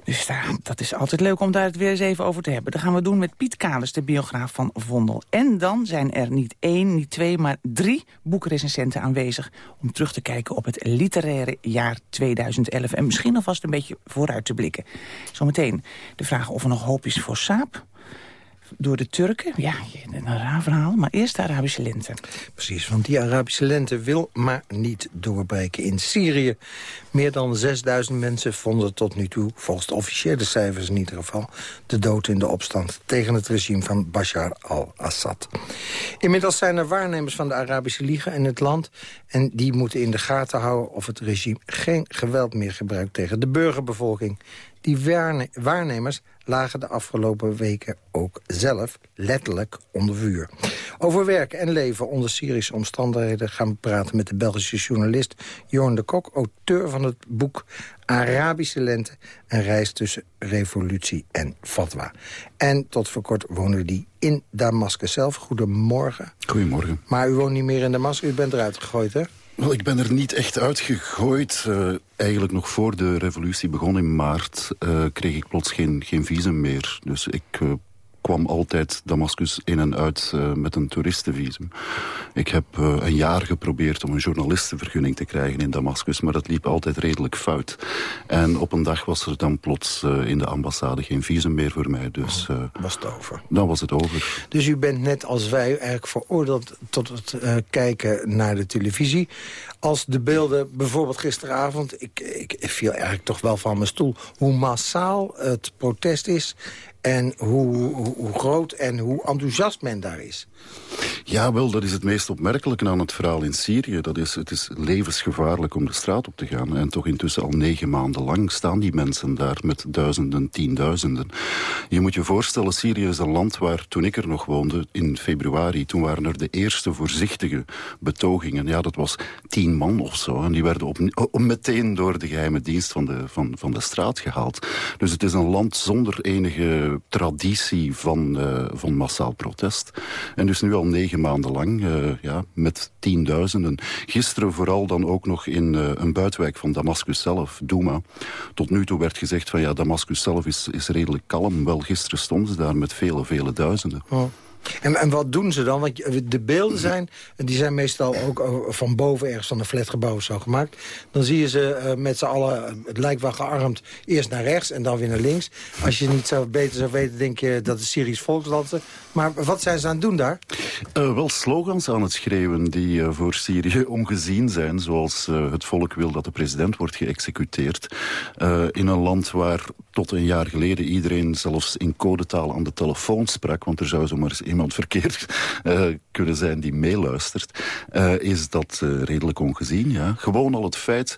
Dus daar, dat is altijd leuk om daar het weer eens even over te hebben. Dat gaan we doen met Piet Kalis, de biograaf van Vondel. En dan zijn er niet één, niet twee, maar drie boekrecensenten aanwezig... om terug te kijken op het literaire jaar 2011. En misschien alvast een beetje vooruit te blikken. Zometeen de vraag of er nog hoop is voor Saap door de Turken. Ja, een raar verhaal, maar eerst de Arabische lente. Precies, want die Arabische lente wil maar niet doorbreken in Syrië. Meer dan 6000 mensen vonden tot nu toe, volgens de officiële cijfers in ieder geval... de dood in de opstand tegen het regime van Bashar al-Assad. Inmiddels zijn er waarnemers van de Arabische Liga in het land... en die moeten in de gaten houden of het regime geen geweld meer gebruikt tegen de burgerbevolking. Die waarnemers lagen de afgelopen weken ook zelf letterlijk onder vuur. Over werk en leven onder Syrische omstandigheden gaan we praten met de Belgische journalist Jorn de Kok, auteur van het boek Arabische Lente, een reis tussen revolutie en fatwa. En tot voor kort woonde die in Damascus zelf. Goedemorgen. Goedemorgen. Maar u woont niet meer in Damascus, u bent eruit gegooid, hè? Wel, ik ben er niet echt uitgegooid. Uh, eigenlijk nog voor de revolutie begon in maart... Uh, kreeg ik plots geen, geen visum meer. Dus ik uh, kwam altijd Damascus in en uit uh, met een toeristenvisum. Ik heb uh, een jaar geprobeerd om een journalistenvergunning te krijgen in Damascus, maar dat liep altijd redelijk fout. En op een dag was er dan plots uh, in de ambassade geen visum meer voor mij. Dus, was het over? Dan was het over. Dus u bent net als wij eigenlijk veroordeeld tot het kijken naar de televisie. Als de beelden, bijvoorbeeld gisteravond, ik, ik, ik viel eigenlijk toch wel van mijn stoel... hoe massaal het protest is en hoe, hoe, groot en hoe enthousiast men daar is. Ja, wel, dat is het meest opmerkelijke aan het verhaal in Syrië. Dat is, het is levensgevaarlijk om de straat op te gaan. En toch intussen al negen maanden lang staan die mensen daar met duizenden, tienduizenden. Je moet je voorstellen, Syrië is een land waar toen ik er nog woonde, in februari, toen waren er de eerste voorzichtige betogingen. Ja, dat was tien man of zo. En die werden op, meteen door de geheime dienst van de, van, van de straat gehaald. Dus het is een land zonder enige traditie van, uh, van massaal protest. En dus nu al negen maanden lang, uh, ja, met tienduizenden. Gisteren vooral dan ook nog in uh, een buitenwijk van Damascus zelf, Douma. Tot nu toe werd gezegd van ja, Damascus zelf is, is redelijk kalm. Wel, gisteren stonden ze daar met vele, vele duizenden. En, en wat doen ze dan? Want de beelden zijn, die zijn meestal ook van boven ergens van een flatgebouw zo gemaakt. Dan zie je ze uh, met z'n allen, het lijkt wel gearmd, eerst naar rechts en dan weer naar links. Als je niet zo beter zou weten, denk je dat het Syrisch volksland is. Maar wat zijn ze aan het doen daar? Uh, wel slogans aan het schreeuwen die voor Syrië ongezien zijn. Zoals het volk wil dat de president wordt geëxecuteerd. in een land waar tot een jaar geleden iedereen zelfs in codetaal aan de telefoon sprak. Want er zou zomaar eens iemand verkeerd uh, kunnen zijn die meeluistert, uh, is dat uh, redelijk ongezien. Ja. Gewoon al het feit,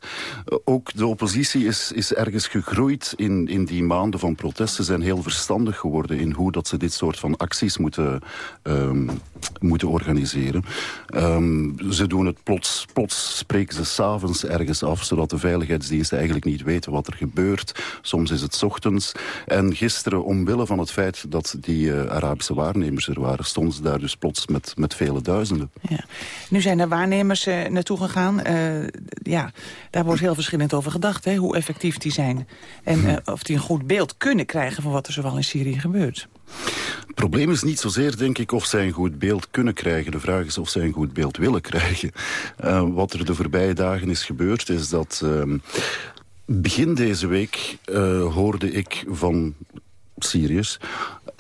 ook de oppositie is, is ergens gegroeid in, in die maanden van protesten. Zijn heel verstandig geworden in hoe dat ze dit soort van acties moeten, um, moeten organiseren. Um, ze doen het plots, plots spreken ze s'avonds ergens af, zodat de veiligheidsdiensten eigenlijk niet weten wat er gebeurt. Soms is het ochtends. En gisteren, omwille van het feit dat die Arabische waarnemers er waren, stonden ze daar dus plots met, met vele duizenden. Ja. Nu zijn er waarnemers uh, naartoe gegaan. Uh, ja, daar wordt heel verschillend over gedacht, hè, hoe effectief die zijn. En uh, of die een goed beeld kunnen krijgen van wat er zoal in Syrië gebeurt. Het probleem is niet zozeer, denk ik, of zij een goed beeld kunnen krijgen. De vraag is of zij een goed beeld willen krijgen. Wat er de voorbije dagen is gebeurd, is dat... Begin deze week hoorde ik van Syriërs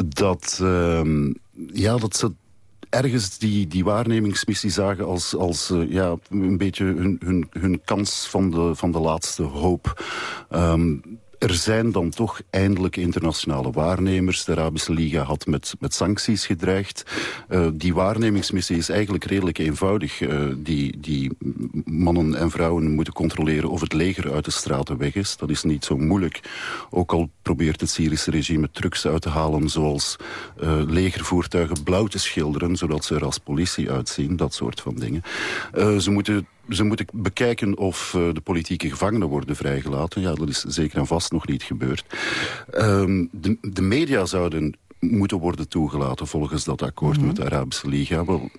dat, uh, ja, dat ze ergens die, die waarnemingsmissie zagen als, als uh, ja, een beetje hun, hun, hun kans van de, van de laatste hoop. Um, er zijn dan toch eindelijk internationale waarnemers. De Arabische Liga had met, met sancties gedreigd. Uh, die waarnemingsmissie is eigenlijk redelijk eenvoudig. Uh, die, die mannen en vrouwen moeten controleren of het leger uit de straten weg is. Dat is niet zo moeilijk. Ook al probeert het Syrische regime trucs uit te halen... zoals uh, legervoertuigen blauw te schilderen... zodat ze er als politie uitzien, dat soort van dingen. ze moeten ze moeten bekijken of uh, de politieke gevangenen worden vrijgelaten. Ja, dat is zeker en vast nog niet gebeurd. Um, de, de, media zouden moeten worden toegelaten volgens dat akkoord mm -hmm. met de Arabische Liga. Wel,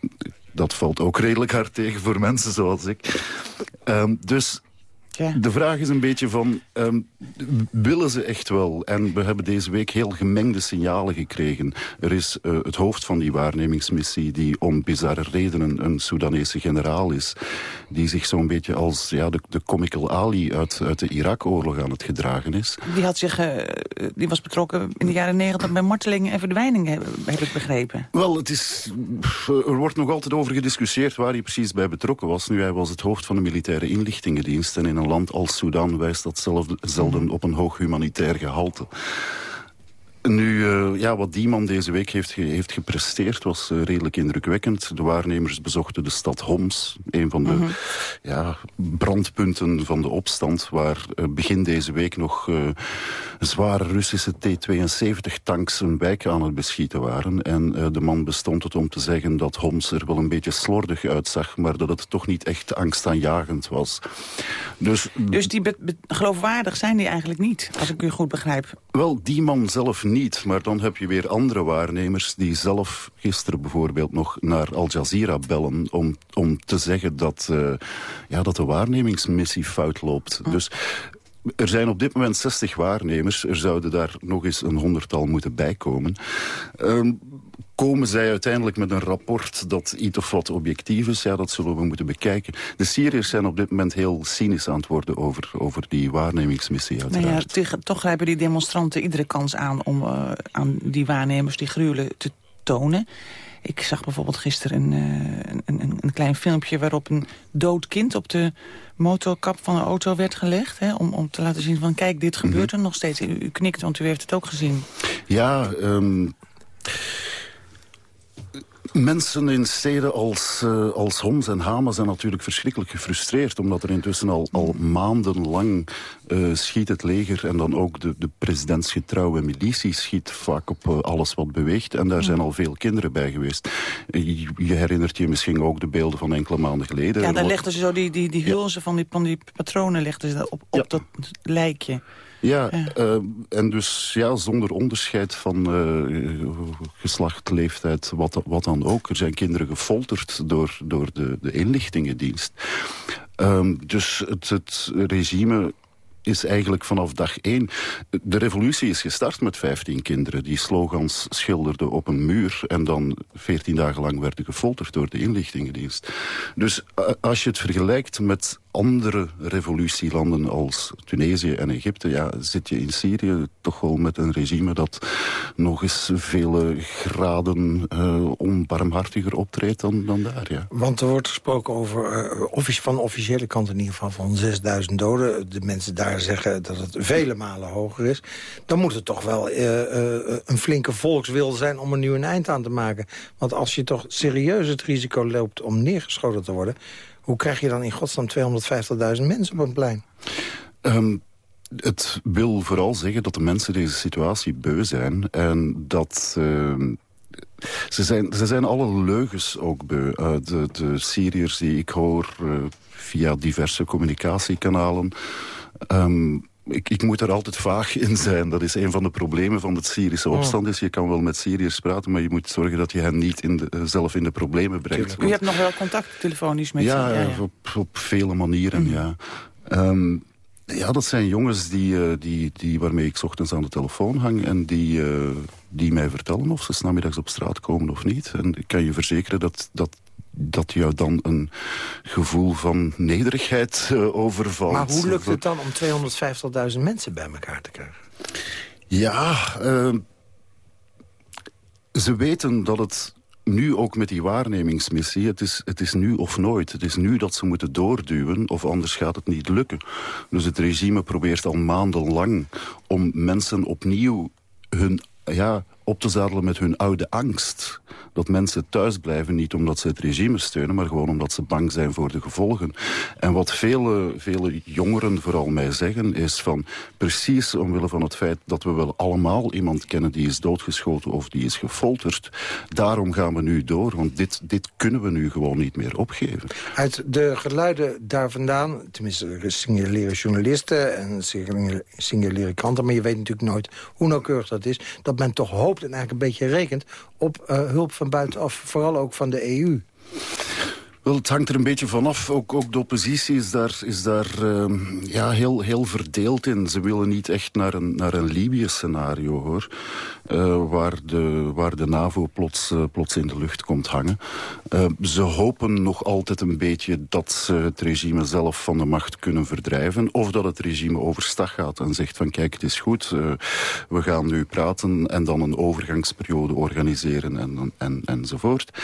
dat valt ook redelijk hard tegen voor mensen zoals ik. Um, dus ja. De vraag is een beetje van, um, willen ze echt wel? En we hebben deze week heel gemengde signalen gekregen. Er is uh, het hoofd van die waarnemingsmissie... die om bizarre redenen een Soedanese generaal is... die zich zo'n beetje als ja, de, de comical Ali uit, uit de Irak-oorlog aan het gedragen is. Die, had zich, uh, die was betrokken in de jaren negentig bij martelingen en verdwijningen, heb, heb ik begrepen. Wel, het is, er wordt nog altijd over gediscussieerd waar hij precies bij betrokken was. Nu, hij was het hoofd van de militaire inlichtingendienst... en in land als Sudan wijst dat zelden op een hoog humanitair gehalte. Nu, uh, ja, wat die man deze week heeft, ge heeft gepresteerd was uh, redelijk indrukwekkend. De waarnemers bezochten de stad Homs, een van de mm -hmm. ja, brandpunten van de opstand... waar uh, begin deze week nog zware Russische T-72-tanks een wijk aan het beschieten waren. En de man bestond het om te zeggen dat Homs er wel een beetje slordig uitzag... maar dat het toch niet echt angstaanjagend was. Dus, dus die geloofwaardig zijn die eigenlijk niet, als ik u goed begrijp? Wel, die man zelf niet niet. Maar dan heb je weer andere waarnemers die zelf gisteren bijvoorbeeld nog naar Al Jazeera bellen... om, om te zeggen dat, uh, ja, dat de waarnemingsmissie fout loopt. Hm. Dus er zijn op dit moment 60 waarnemers. Er zouden daar nog eens een honderdtal moeten bijkomen. Um, komen zij uiteindelijk met een rapport dat iets of wat objectief is? Ja, dat zullen we moeten bekijken. De Syriërs zijn op dit moment heel cynisch aan het worden over, over die waarnemingsmissie uiteraard. Nou ja, toch grijpen die demonstranten iedere kans aan om uh, aan die waarnemers die gruwelen te tonen. Ik zag bijvoorbeeld gisteren een, uh, een, een, een, klein filmpje waarop een dood kind op de motorkap van een auto werd gelegd. Hè, om, om te laten zien van kijk, dit gebeurt mm -hmm. er nog steeds. U, u, knikt, want u heeft het ook gezien. Ja, um Mensen in steden als, uh, als Homs en Hama zijn natuurlijk verschrikkelijk gefrustreerd. Omdat er intussen al, al maandenlang uh, schiet het leger en dan ook de, de presidentsgetrouwe militie schiet vaak op uh, alles wat beweegt. En daar zijn al veel kinderen bij geweest. Je, je, herinnert je misschien ook de beelden van enkele maanden geleden. Ja, daar legden ze zo die, die, die hulzen ja. van, die, van die patronen legden ze op, op ja. dat lijkje. Ja. Uh, en dus ja, zonder onderscheid van uh, geslacht, leeftijd, wat, wat dan ook. Er zijn kinderen gefolterd door, door de, de inlichtingendienst. Um, dus het, het regime is eigenlijk vanaf dag één... De revolutie is gestart met 15 kinderen die slogans schilderden op een muur... en dan 14 dagen lang werden gefolterd door de inlichtingendienst. Dus als je het vergelijkt met andere revolutielanden als Tunesië en Egypte... Ja, zit je in Syrië toch wel met een regime dat nog eens vele graden uh, onbarmhartiger optreedt dan, dan daar. Ja. Want er wordt gesproken over, uh, van de officiële kant in ieder geval, van 6000 doden. De mensen daar zeggen dat het vele malen hoger is. Dan moet het toch wel uh, een flinke volkswil zijn om er nu een eind aan te maken. Want als je toch serieus het risico loopt om neergeschoten te worden... Hoe krijg je dan in godsnaam 250.000 mensen op een plein? Um, het wil vooral zeggen dat de mensen deze situatie beu zijn. En dat... Uh, ze, zijn, ze zijn alle leugens ook beu. Uh, de, de Syriërs die ik hoor uh, via diverse communicatiekanalen... Um, ik, ik, moet er altijd vaag in zijn. Dat is een van de problemen van het Syrische opstand. Is je kan wel met Syriërs praten, maar je moet zorgen dat je hen niet in de, zelf in de problemen brengt. U hebt nog wel contact telefonisch met ja, ze? Ja, ja. Op, op vele manieren, mm. ja. Um, ja, dat zijn jongens die, uh, die, die, waarmee ik ochtends aan de telefoon hang... en die, die mij vertellen of ze 's namiddags op straat komen of niet. En ik kan je verzekeren dat, dat dat jou dan een gevoel van nederigheid uh, overvalt. Maar hoe lukt het dan om 250.000 mensen bij elkaar te krijgen? Ja, uh, ze weten dat het nu ook met die waarnemingsmissie, het is, het is nu of nooit. Het is nu dat ze moeten doorduwen, of anders gaat het niet lukken. Dus het regime probeert al maandenlang om mensen opnieuw hun ja, op te zadelen met hun oude angst. Dat mensen thuis blijven, niet omdat ze het regime steunen... maar gewoon omdat ze bang zijn voor de gevolgen. En wat vele, vele jongeren vooral mij zeggen... is van precies omwille van het feit dat we wel allemaal iemand kennen... die is doodgeschoten of die is gefolterd. Daarom gaan we nu door, want dit, dit kunnen we nu gewoon niet meer opgeven. Uit de geluiden daar vandaan, tenminste signaleren journalisten... en signaleren kranten, maar je weet natuurlijk nooit hoe nauwkeurig dat is... dat men toch hoopt en eigenlijk een beetje rekent op uh, hulp van buitenaf, vooral ook van de EU. Wel, het hangt er een beetje vanaf. Ook, ook de oppositie is daar, is daar uh, ja, heel, heel verdeeld in. Ze willen niet echt naar een, naar een Libië-scenario, hoor. Uh, waar, de, waar de NAVO plots, uh, plots in de lucht komt hangen. ze hopen nog altijd een beetje dat ze het regime zelf van de macht kunnen verdrijven. Of dat het regime overstag gaat en zegt van kijk, het is goed. we gaan nu praten en dan een overgangsperiode organiseren en, en, enzovoort.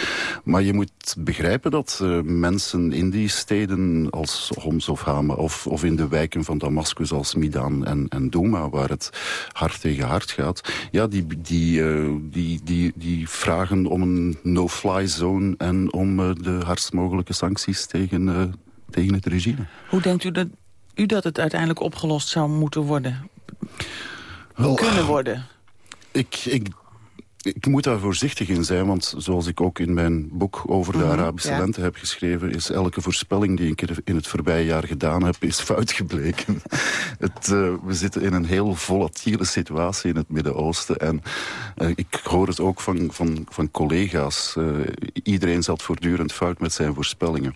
Maar je moet begrijpen dat mensen in die steden als Homs of Hama... Of, of in de wijken van Damascus als Midan en, en Douma... waar het hart tegen hart gaat... ja, die, die, uh, die, die, die vragen om een no-fly zone... en om uh, de hardst mogelijke sancties tegen, uh, tegen het regime. Hoe denkt u dat, u dat het uiteindelijk opgelost zou moeten worden? Wel, Kunnen worden? Ik, ik ik moet daar voorzichtig in zijn, want zoals ik ook in mijn boek over de mhm, Arabische ja. lente heb geschreven, is elke voorspelling die ik in het voorbije jaar gedaan heb, is fout gebleken. het, uh, we zitten in een heel volatiele situatie in het Midden-Oosten en uh, ik hoor het ook van, van, van collega's. Uh, iedereen zat voortdurend fout met zijn voorspellingen.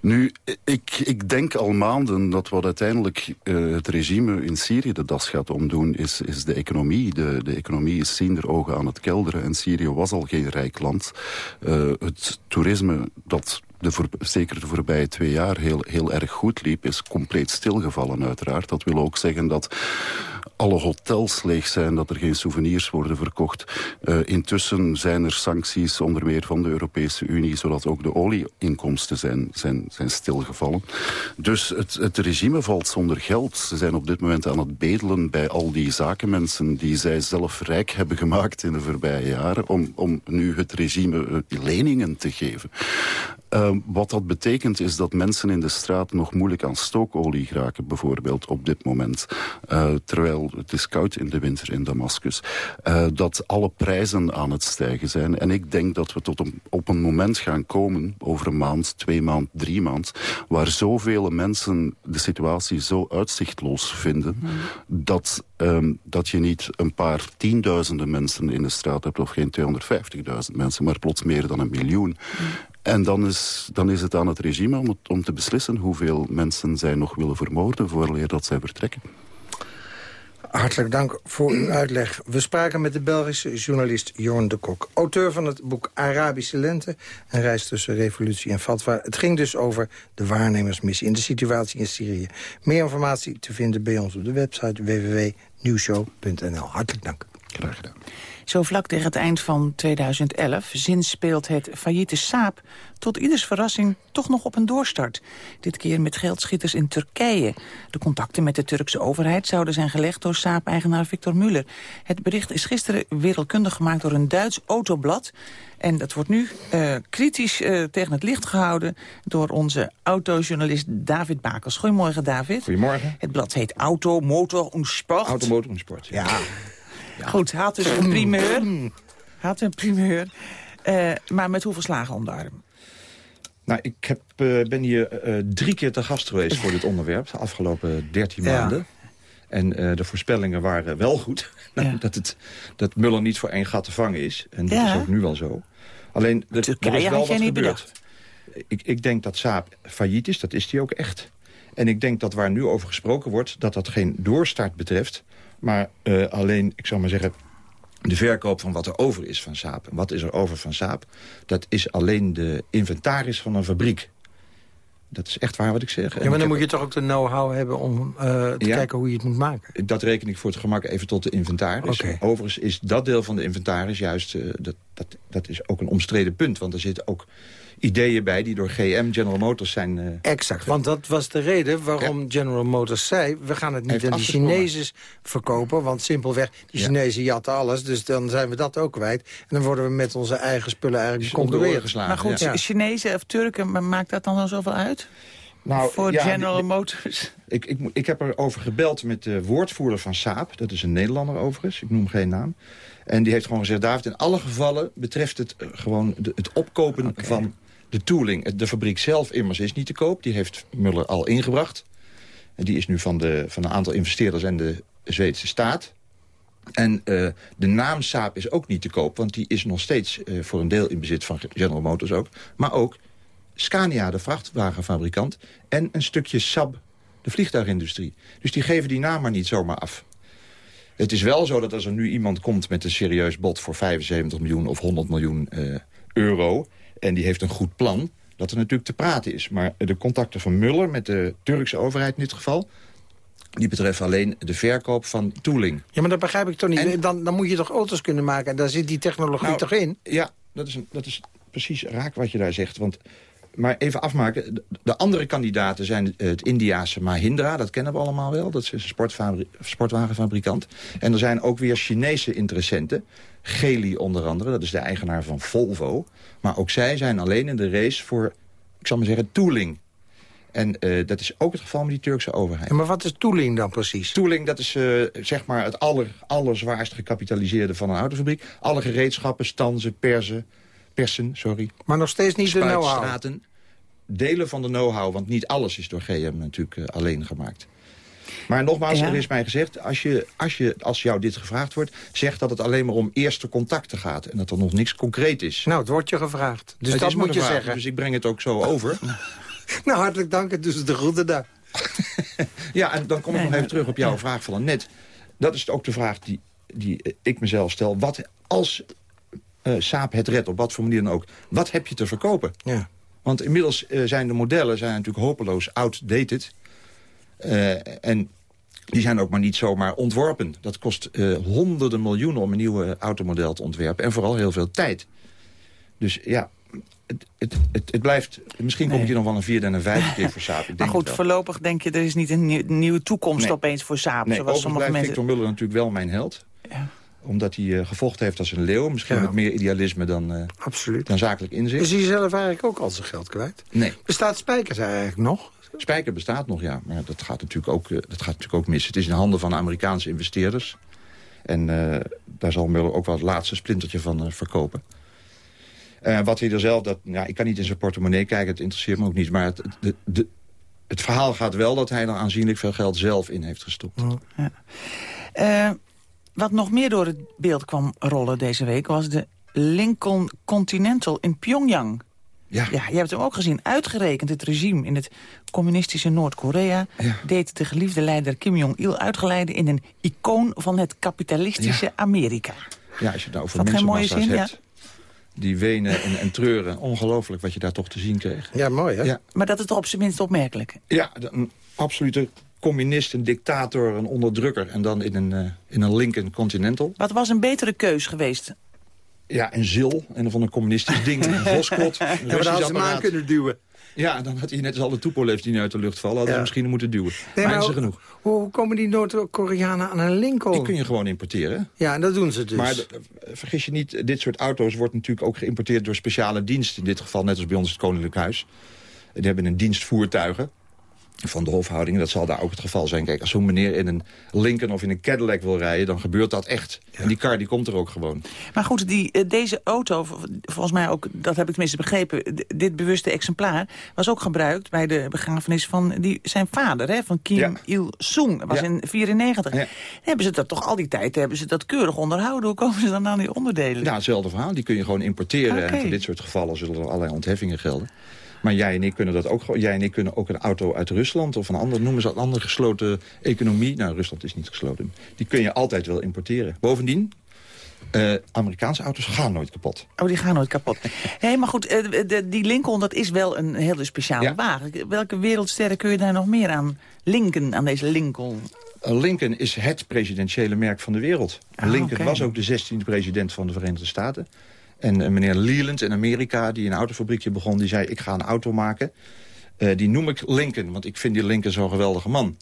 Nu, ik, ik denk al maanden dat wat uiteindelijk uh, het regime in Syrië de das gaat omdoen, is, is de economie. De, de economie is ziender ogen aan het kelderen en Syrië was al geen rijk land. Uh, het toerisme dat de zeker de voorbije twee jaar heel, heel erg goed liep, is compleet stilgevallen uiteraard. Dat wil ook zeggen dat alle hotels leeg zijn, dat er geen souvenirs worden verkocht. Uh, intussen zijn er sancties, onder meer van de Europese Unie, zodat ook de olieinkomsten zijn, zijn, zijn stilgevallen. Dus het, het regime valt zonder geld. Ze zijn op dit moment aan het bedelen bij al die zakenmensen die zij zelf rijk hebben gemaakt in de voorbije jaren, om, om nu het regime uh, leningen te geven. Uh, wat dat betekent is dat mensen in de straat nog moeilijk aan stookolie geraken, bijvoorbeeld op dit moment. Uh, terwijl het is koud in de winter in Damascus. Uh, dat alle prijzen aan het stijgen zijn. En ik denk dat we tot een, op een moment gaan komen, over een maand, twee maand, drie maand, waar zoveel mensen de situatie zo uitzichtloos vinden, mm. dat, um, dat je niet een paar tienduizenden mensen in de straat hebt, of geen 250.000 mensen, maar plots meer dan een miljoen. Mm. En dan is, dan is het aan het regime om, om te beslissen hoeveel mensen zij nog willen vermoorden vooraleer dat zij vertrekken. Hartelijk dank voor uw uitleg. We spraken met de Belgische journalist Jorn de Kok. Auteur van het boek Arabische Lente. Een reis tussen revolutie en fatwa. Het ging dus over de waarnemersmissie en de situatie in Syrië. Meer informatie te vinden bij ons op de website www.nieuwshow.nl. Hartelijk dank. Graag gedaan. Zo vlak tegen het eind van 2011 zinspeelt het failliete Saab tot ieders verrassing toch nog op een doorstart. Dit keer met geldschieters in Turkije. De contacten met de Turkse overheid zouden zijn gelegd door Saab-eigenaar Victor Muller. Het bericht is gisteren wereldkundig gemaakt door een Duits autoblad. En dat wordt nu uh, kritisch uh, tegen het licht gehouden door onze autojournalist David Bakels. Goedemorgen, David. Goedemorgen. Het blad heet Auto, Motor en Sport. Auto, Motor en Sport, ja. ja. Goed, had dus een primeur. Had een primeur. Uh, maar met hoeveel slagen om de arm? Nou, ik heb, uh, ben hier uh, drie keer te gast geweest voor dit onderwerp. De afgelopen dertien ja. maanden. En de voorspellingen waren wel goed. Ja. dat, het, dat Muller niet voor één gat te vangen is. En dat ja. is ook nu wel zo. Alleen, er, er is wel wat gebeurd. Ik, ik denk dat Saab failliet is. Dat is die ook echt. En ik denk dat waar nu over gesproken wordt... dat dat geen doorstart betreft... Maar uh, alleen, ik zou maar zeggen, de verkoop van wat er over is van Saab. En wat is er over van Saab? Dat is alleen de inventaris van een fabriek. Dat is echt waar wat ik zeg. Ja, maar dan moet je toch ook de know-how hebben om uh, te ja, kijken hoe je het moet maken? Dat reken ik voor het gemak even tot de inventaris. Okay. Overigens is dat deel van de inventaris juist... Uh, dat, dat, dat is ook een omstreden punt. Want er zitten ook ideeën bij die door GM, General Motors zijn... Uh, exact, want dat was de reden waarom General Motors zei... we gaan het niet aan de Chinezen verkopen, want simpelweg... die Chinezen jatten alles, dus dan zijn we dat ook kwijt. En dan worden we met onze eigen spullen eigenlijk concurreren. Maar goed, ja. Chinezen of Turken, maakt dat dan wel zoveel uit? Nou, voor General Motors? Ik, ik, ik heb erover gebeld met de woordvoerder van Saab. Dat is een Nederlander overigens, ik noem geen naam. En die heeft gewoon gezegd, David, in alle gevallen betreft het uh, gewoon de, het opkopen okay. van de tooling. De fabriek zelf immers is niet te koop. Die heeft Muller al ingebracht. En die is nu van, de, van een aantal investeerders en de Zweedse staat. En uh, de naam Saab is ook niet te koop, want die is nog steeds uh, voor een deel in bezit van General Motors ook. Maar ook Scania, de vrachtwagenfabrikant, en een stukje Saab, de vliegtuigindustrie. Dus die geven die naam maar niet zomaar af. Het is wel zo dat als er nu iemand komt met een serieus bod... voor 75 miljoen of 100 miljoen uh, euro, en die heeft een goed plan... dat er natuurlijk te praten is. Maar de contacten van Muller met de Turkse overheid in dit geval... Die betreffen alleen de verkoop van tooling. Ja, maar dat begrijp ik toch niet. En, dan, dan moet je toch auto's kunnen maken en daar zit die technologie nou, toch in? Ja, dat is, een, dat is precies raak wat je daar zegt. Want maar even afmaken. De andere kandidaten zijn het Indiaanse Mahindra. Dat kennen we allemaal wel. Dat is een sportwagenfabrikant. En er zijn ook weer Chinese interessenten. Geli onder andere. Dat is de eigenaar van Volvo. Maar ook zij zijn alleen in de race voor, ik zal maar zeggen, tooling. En uh, dat is ook het geval met die Turkse overheid. Maar wat is tooling dan precies? Tooling, dat is uh, zeg maar het aller, allerzwaarst gecapitaliseerde van een autofabriek. Alle gereedschappen, stanzen, persen, persen, sorry. Maar nog steeds niet de know-how. Delen van de know-how, want niet alles is door GM natuurlijk uh, alleen gemaakt. Maar nogmaals, ja. er is mij gezegd, als, je, als, je, als jou dit gevraagd wordt... zeg dat het alleen maar om eerste contacten gaat... en dat er nog niks concreet is. Nou, het wordt je gevraagd. Dus het dat moet je vraag, zeggen. Dus ik breng het ook zo over. nou, hartelijk dank. Het dus de groeten daar. ja, en dan kom ik nog even terug op jouw vraag van net. Dat is ook de vraag die, die ik mezelf stel. Wat als uh, Saab het redt, op wat voor manier dan ook... wat heb je te verkopen? Ja. Want inmiddels uh, zijn de modellen zijn natuurlijk hopeloos outdated. Uh, en die zijn ook maar niet zomaar ontworpen. Dat kost uh, honderden miljoenen om een nieuwe automodel te ontwerpen. En vooral heel veel tijd. Dus ja, het, het, het, het blijft... Misschien nee. komt hier nog wel een vierde en een vijfde keer voor Saab. Ik maar goed, voorlopig denk je, er is niet een nieuw, nieuwe toekomst nee. opeens voor Saab. Nee, zoals sommige mensen... Victor Muller natuurlijk wel mijn held. Ja omdat hij uh, gevochten heeft als een leeuw. Misschien ja. met meer idealisme dan, uh, Absoluut. dan zakelijk inzicht. Is hij zelf eigenlijk ook al zijn geld kwijt? Nee. Bestaat Spijkers eigenlijk nog? Spijker bestaat nog, ja. Maar dat gaat natuurlijk ook, uh, dat gaat natuurlijk ook mis. Het is in handen van Amerikaanse investeerders. En daar zal Muller ook wel het laatste splintertje van verkopen. wat hij er zelf... Dat, ja, ik kan niet in zijn portemonnee kijken, het interesseert me ook niet. Maar het, de, de, het verhaal gaat wel dat hij er aanzienlijk veel geld zelf in heeft gestopt. Ja. Wat nog meer door het beeld kwam rollen deze week... was de Lincoln Continental in Pyongyang. Ja. ja, je hebt hem ook gezien. Uitgerekend het regime in het communistische Noord-Korea... Ja. deed de geliefde leider Kim Jong-il uitgeleiden... in een icoon van het kapitalistische Ja. Amerika. Ja, als je het nou over mooie mensenmassa's zin, hebt... die wenen en, en treuren. Ongelooflijk wat je daar toch te zien kreeg. Ja, mooi hè? Ja, Maar dat is toch op zijn minst opmerkelijk. ja een absolute communist, een dictator, een onderdrukker... en dan in een, eh, in een Lincoln Continental. Wat was een betere keus geweest? Ja, een zil en van een communistisch ding. Een voskot. Ja, maar dan ze hem apparaat. kunnen duwen. Ja, dan had hij net als alle Tupolev die nu uit de lucht vallen... hadden Ja. ze misschien moeten duwen. Nee, maar maar genoeg. Hoe, komen die Noord-Koreanen aan een Lincoln? Die kun je gewoon importeren. Ja, en dat doen ze dus. Maar eh, vergis je niet, dit soort auto's wordt natuurlijk ook geïmporteerd door speciale diensten. In dit geval net als bij ons het Koninklijk Huis. Die hebben een dienst voertuigen van de hofhouding. Dat zal daar ook het geval zijn. Kijk, als zo'n meneer in een Lincoln of in een Cadillac wil rijden... dan gebeurt dat echt. En die kar die komt er ook gewoon. Maar goed, die, eh, deze auto, volgens mij ook, dat heb ik tenminste begrepen... dit bewuste exemplaar was ook gebruikt bij de begrafenis van die, zijn vader... Hè, van Kim Ja. Il-sung, dat was Ja. in 94. Ja. Hebben ze dat toch al die tijd hebben ze dat keurig onderhouden? Hoe komen ze dan aan die onderdelen? Ja, hetzelfde verhaal. Die kun je gewoon importeren. En voor dit soort gevallen zullen er allerlei ontheffingen gelden. Maar jij en ik kunnen dat ook. Jij en ik kunnen ook een auto uit Rusland of een ander, noemen ze dat, een andere gesloten economie. Nou, Rusland is niet gesloten. Die kun je altijd wel importeren. Bovendien, eh, Amerikaanse auto's gaan nooit kapot. Oh, die gaan nooit kapot. Hé, maar goed, eh, de- die Lincoln, dat is wel een hele speciale Ja. wagen. Welke wereldsterren kun je daar nog meer aan linken, aan deze Lincoln? Uh, Lincoln is het presidentiële merk van de wereld. Ah, Lincoln was ook de 16e president van de Verenigde Staten. En eh, meneer Leland in Amerika, die een autofabriekje begon... die zei, ik ga een auto maken. Eh, die noem ik Lincoln, want ik vind die Lincoln zo'n geweldige man.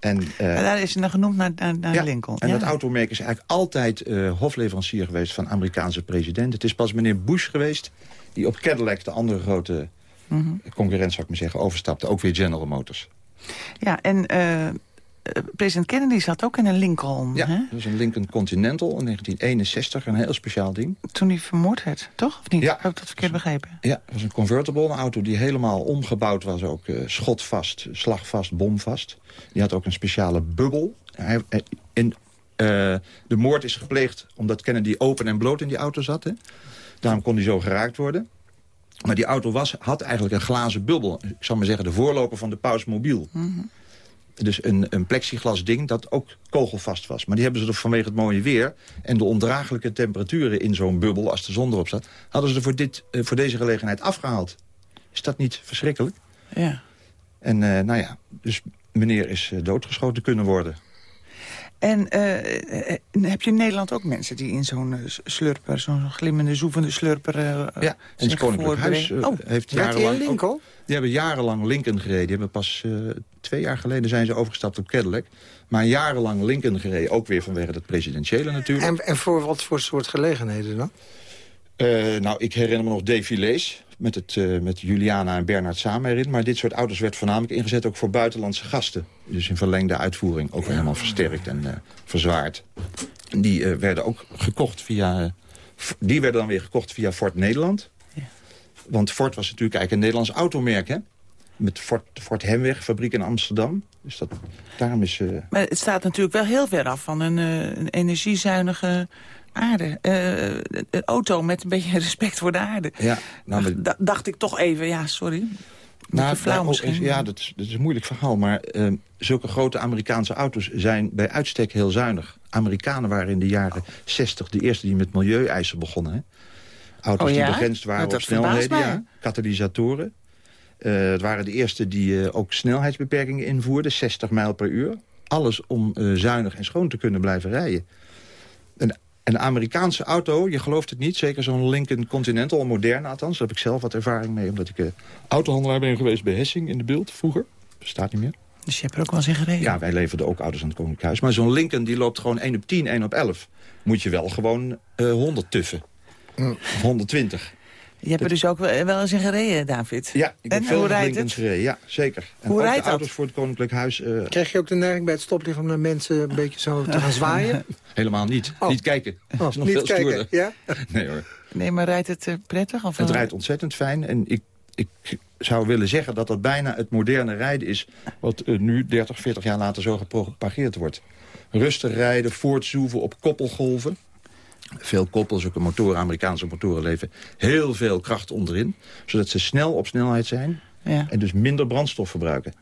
En, eh, En daar is hij dan genoemd naar, naar, naar ja, Lincoln. En ja. dat automerk is eigenlijk altijd eh, hofleverancier geweest van Amerikaanse presidenten. Het is pas meneer Bush geweest die op Cadillac, de andere grote Mhm. concurrent zou ik maar zeggen, overstapte. Ook weer General Motors. Ja, en eh, eh, president Kennedy zat ook in een Lincoln, Ja, hè? dat is een Lincoln Continental in 1961, een heel speciaal ding. Toen hij vermoord werd, toch? Of niet? Ja. Heb ik dat verkeerd begrepen? Ja, het was een convertible, een auto die helemaal omgebouwd was. Ook eh, schotvast, slagvast, bomvast. Die had ook een speciale bubbel. Hij, eh, in, eh, de moord is gepleegd omdat Kennedy open en bloot in die auto zat. Hè. Daarom kon hij zo geraakt worden. Maar die auto was, had eigenlijk een glazen bubbel. Ik zal maar zeggen, de voorloper van de Pausmobiel. Dus een, een plexiglas ding dat ook kogelvast was. Maar die hebben ze er vanwege het mooie weer... en de ondraaglijke temperaturen in zo'n bubbel als de zon erop staat... hadden ze er voor, dit, eh, voor deze gelegenheid afgehaald. Is dat niet verschrikkelijk? Ja. En eh, nou ja, dus meneer is eh, doodgeschoten kunnen worden. En eh, eh, heb je in Nederland ook mensen die in zo'n eh, slurper... zo'n glimmende, zoevende slurper... eh, Ja, en het Koninklijk Huis oh, heeft jarenlang... Lincoln? ook- die hebben jarenlang Lincoln gereden. Die hebben pas eh, twee jaar geleden zijn ze overgestapt op Cadillac. Maar jarenlang Lincoln gereden. Ook weer vanwege het presidentiële natuurlijk. En, en voor wat voor soort gelegenheden dan? Eh, nou, ik herinner me nog défilés met, het, eh, met Juliana en Bernard samen erin. Maar dit soort auto's werd voornamelijk ingezet ook voor buitenlandse gasten. Dus in verlengde uitvoering. Ook helemaal versterkt en eh, verzwaard. Die eh, werden ook gekocht via... die werden dan weer gekocht via Ford Nederland. Want Ford was natuurlijk eigenlijk een Nederlands automerk, hè? Met Ford, Ford Hemweg, fabriek in Amsterdam. Dus dat, daarom is... Maar het staat natuurlijk wel heel ver af van een, een energiezuinige aarde. Eh, een auto met een beetje respect voor de aarde. ja, nou, dacht ik toch even, ja, sorry. Nou, flauw daar ook misschien. is- ja, dat is, dat is een moeilijk verhaal. Maar eh, zulke grote Amerikaanse auto's zijn bij uitstek heel zuinig. Amerikanen waren in de jaren 60 de eerste die met milieueisen begonnen. Hè? Auto's Oh ja? die begrensd waren Nou, op snelheden. Ja, katalysatoren. Eh, het waren de eerste die ook snelheidsbeperkingen invoerden. 60 mijl per uur. Alles om zuinig en schoon te kunnen blijven rijden. Een, Amerikaanse auto, je gelooft het niet... zeker zo'n Lincoln Continental, een moderne althans... daar heb ik zelf wat ervaring mee... omdat ik eh, autohandelaar ben geweest bij Hessing in de beeld vroeger. Bestaat niet meer. Dus je hebt er ook wel eens in gereden? Ja, wij leverden ook auto's aan het Koninklijk Huis. Maar zo'n Lincoln die loopt gewoon 1 op 10, 1 op 11. Moet je wel gewoon eh 100 tuffen. Of 120. Je hebt er dus ook wel, wel eens in gereden, David. Ja, ik heb en veel rijdt het? gereden. Ja, zeker. En Hoe ook rijdt de dat? auto's voor het Koninklijk Huis eh, Krijg je ook de neiging bij het stoplicht om naar mensen een beetje zo te gaan zwaaien? helemaal niet. Oh. Niet kijken. Oh, Dat is nog niet veel kijken, stoerder. ja? Nee hoor. Nee, maar rijdt het eh, prettig? Of Het rijdt ontzettend fijn. En ik, ik zou willen zeggen dat dat bijna het moderne rijden is... wat eh, nu 30, 40 jaar later zo gepropageerd wordt. Rustig rijden, voortzoeven op koppelgolven. Veel koppels, ook motoren, Amerikaanse motoren leven heel veel kracht onderin. Zodat ze snel op snelheid zijn Ja. en dus minder brandstof verbruiken.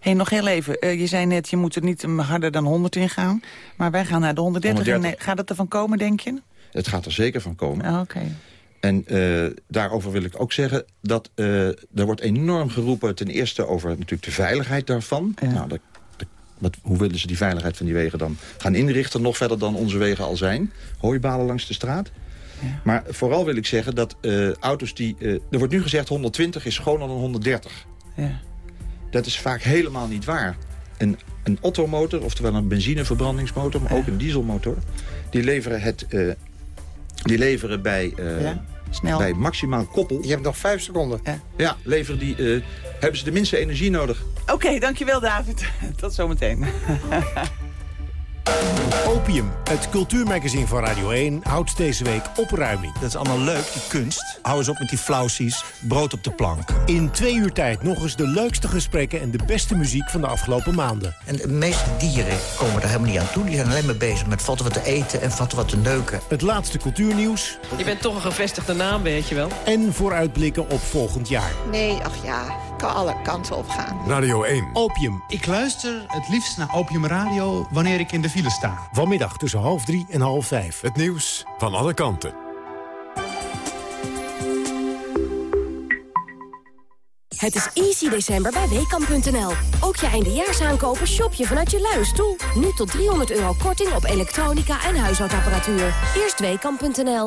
Hey, nog heel even. Eh, je zei net, je moet er niet harder dan 100 in gaan. Maar wij gaan naar de 130. 130. En, eh, gaat het ervan komen, denk je? Het gaat er zeker van komen. Ah, Oké. En eh, daarover wil ik ook zeggen dat eh, er wordt enorm geroepen... ten eerste over natuurlijk de veiligheid daarvan. Nou, dat, dat- wat, hoe willen ze die veiligheid van die wegen dan gaan inrichten... nog verder dan onze wegen al zijn? Hooibalen langs de straat. Maar vooral wil ik zeggen dat eh, auto's die... eh, er wordt nu gezegd 120 is schoner dan 130. Ja. Dat is vaak helemaal niet waar. Een, een ottomotor, oftewel een benzineverbrandingsmotor... maar ook een dieselmotor... die leveren, het, eh, die leveren bij, Ja, snel. bij maximaal koppel... Je hebt nog vijf seconden. Ja, leveren die, eh, hebben ze de minste energie nodig. Oké, dankjewel David. Tot zometeen. Opium, het cultuurmagazine van Radio 1, houdt deze week opruiming. Dat is allemaal leuk, die kunst. Hou eens op met die flausies. Brood op de plank. In twee uur tijd nog eens de leukste gesprekken en de beste muziek van de afgelopen maanden. En de meeste dieren komen er helemaal niet aan toe. Die zijn alleen maar bezig met vatten wat te eten en vatten wat te neuken. Het laatste cultuurnieuws Je bent toch een gevestigde naam, weet je wel. en vooruitblikken op volgend jaar. Nee, ach ja, kan alle kanten op gaan. Radio 1. Opium, Ik luister het liefst naar Opium Radio wanneer ik in de file sta. vanmiddag tussen half drie en half vijf. Het nieuws van alle kanten. Het is easy december bij Weekamp.nl. Ook je eindejaarsaankopen shop je vanuit je luie stoel. Nu tot 300 euro korting op elektronica en huishoudapparatuur. Eerst Weekamp.nl.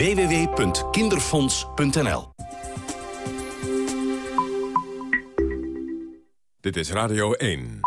www.kinderfonds.nl Dit is Radio 1.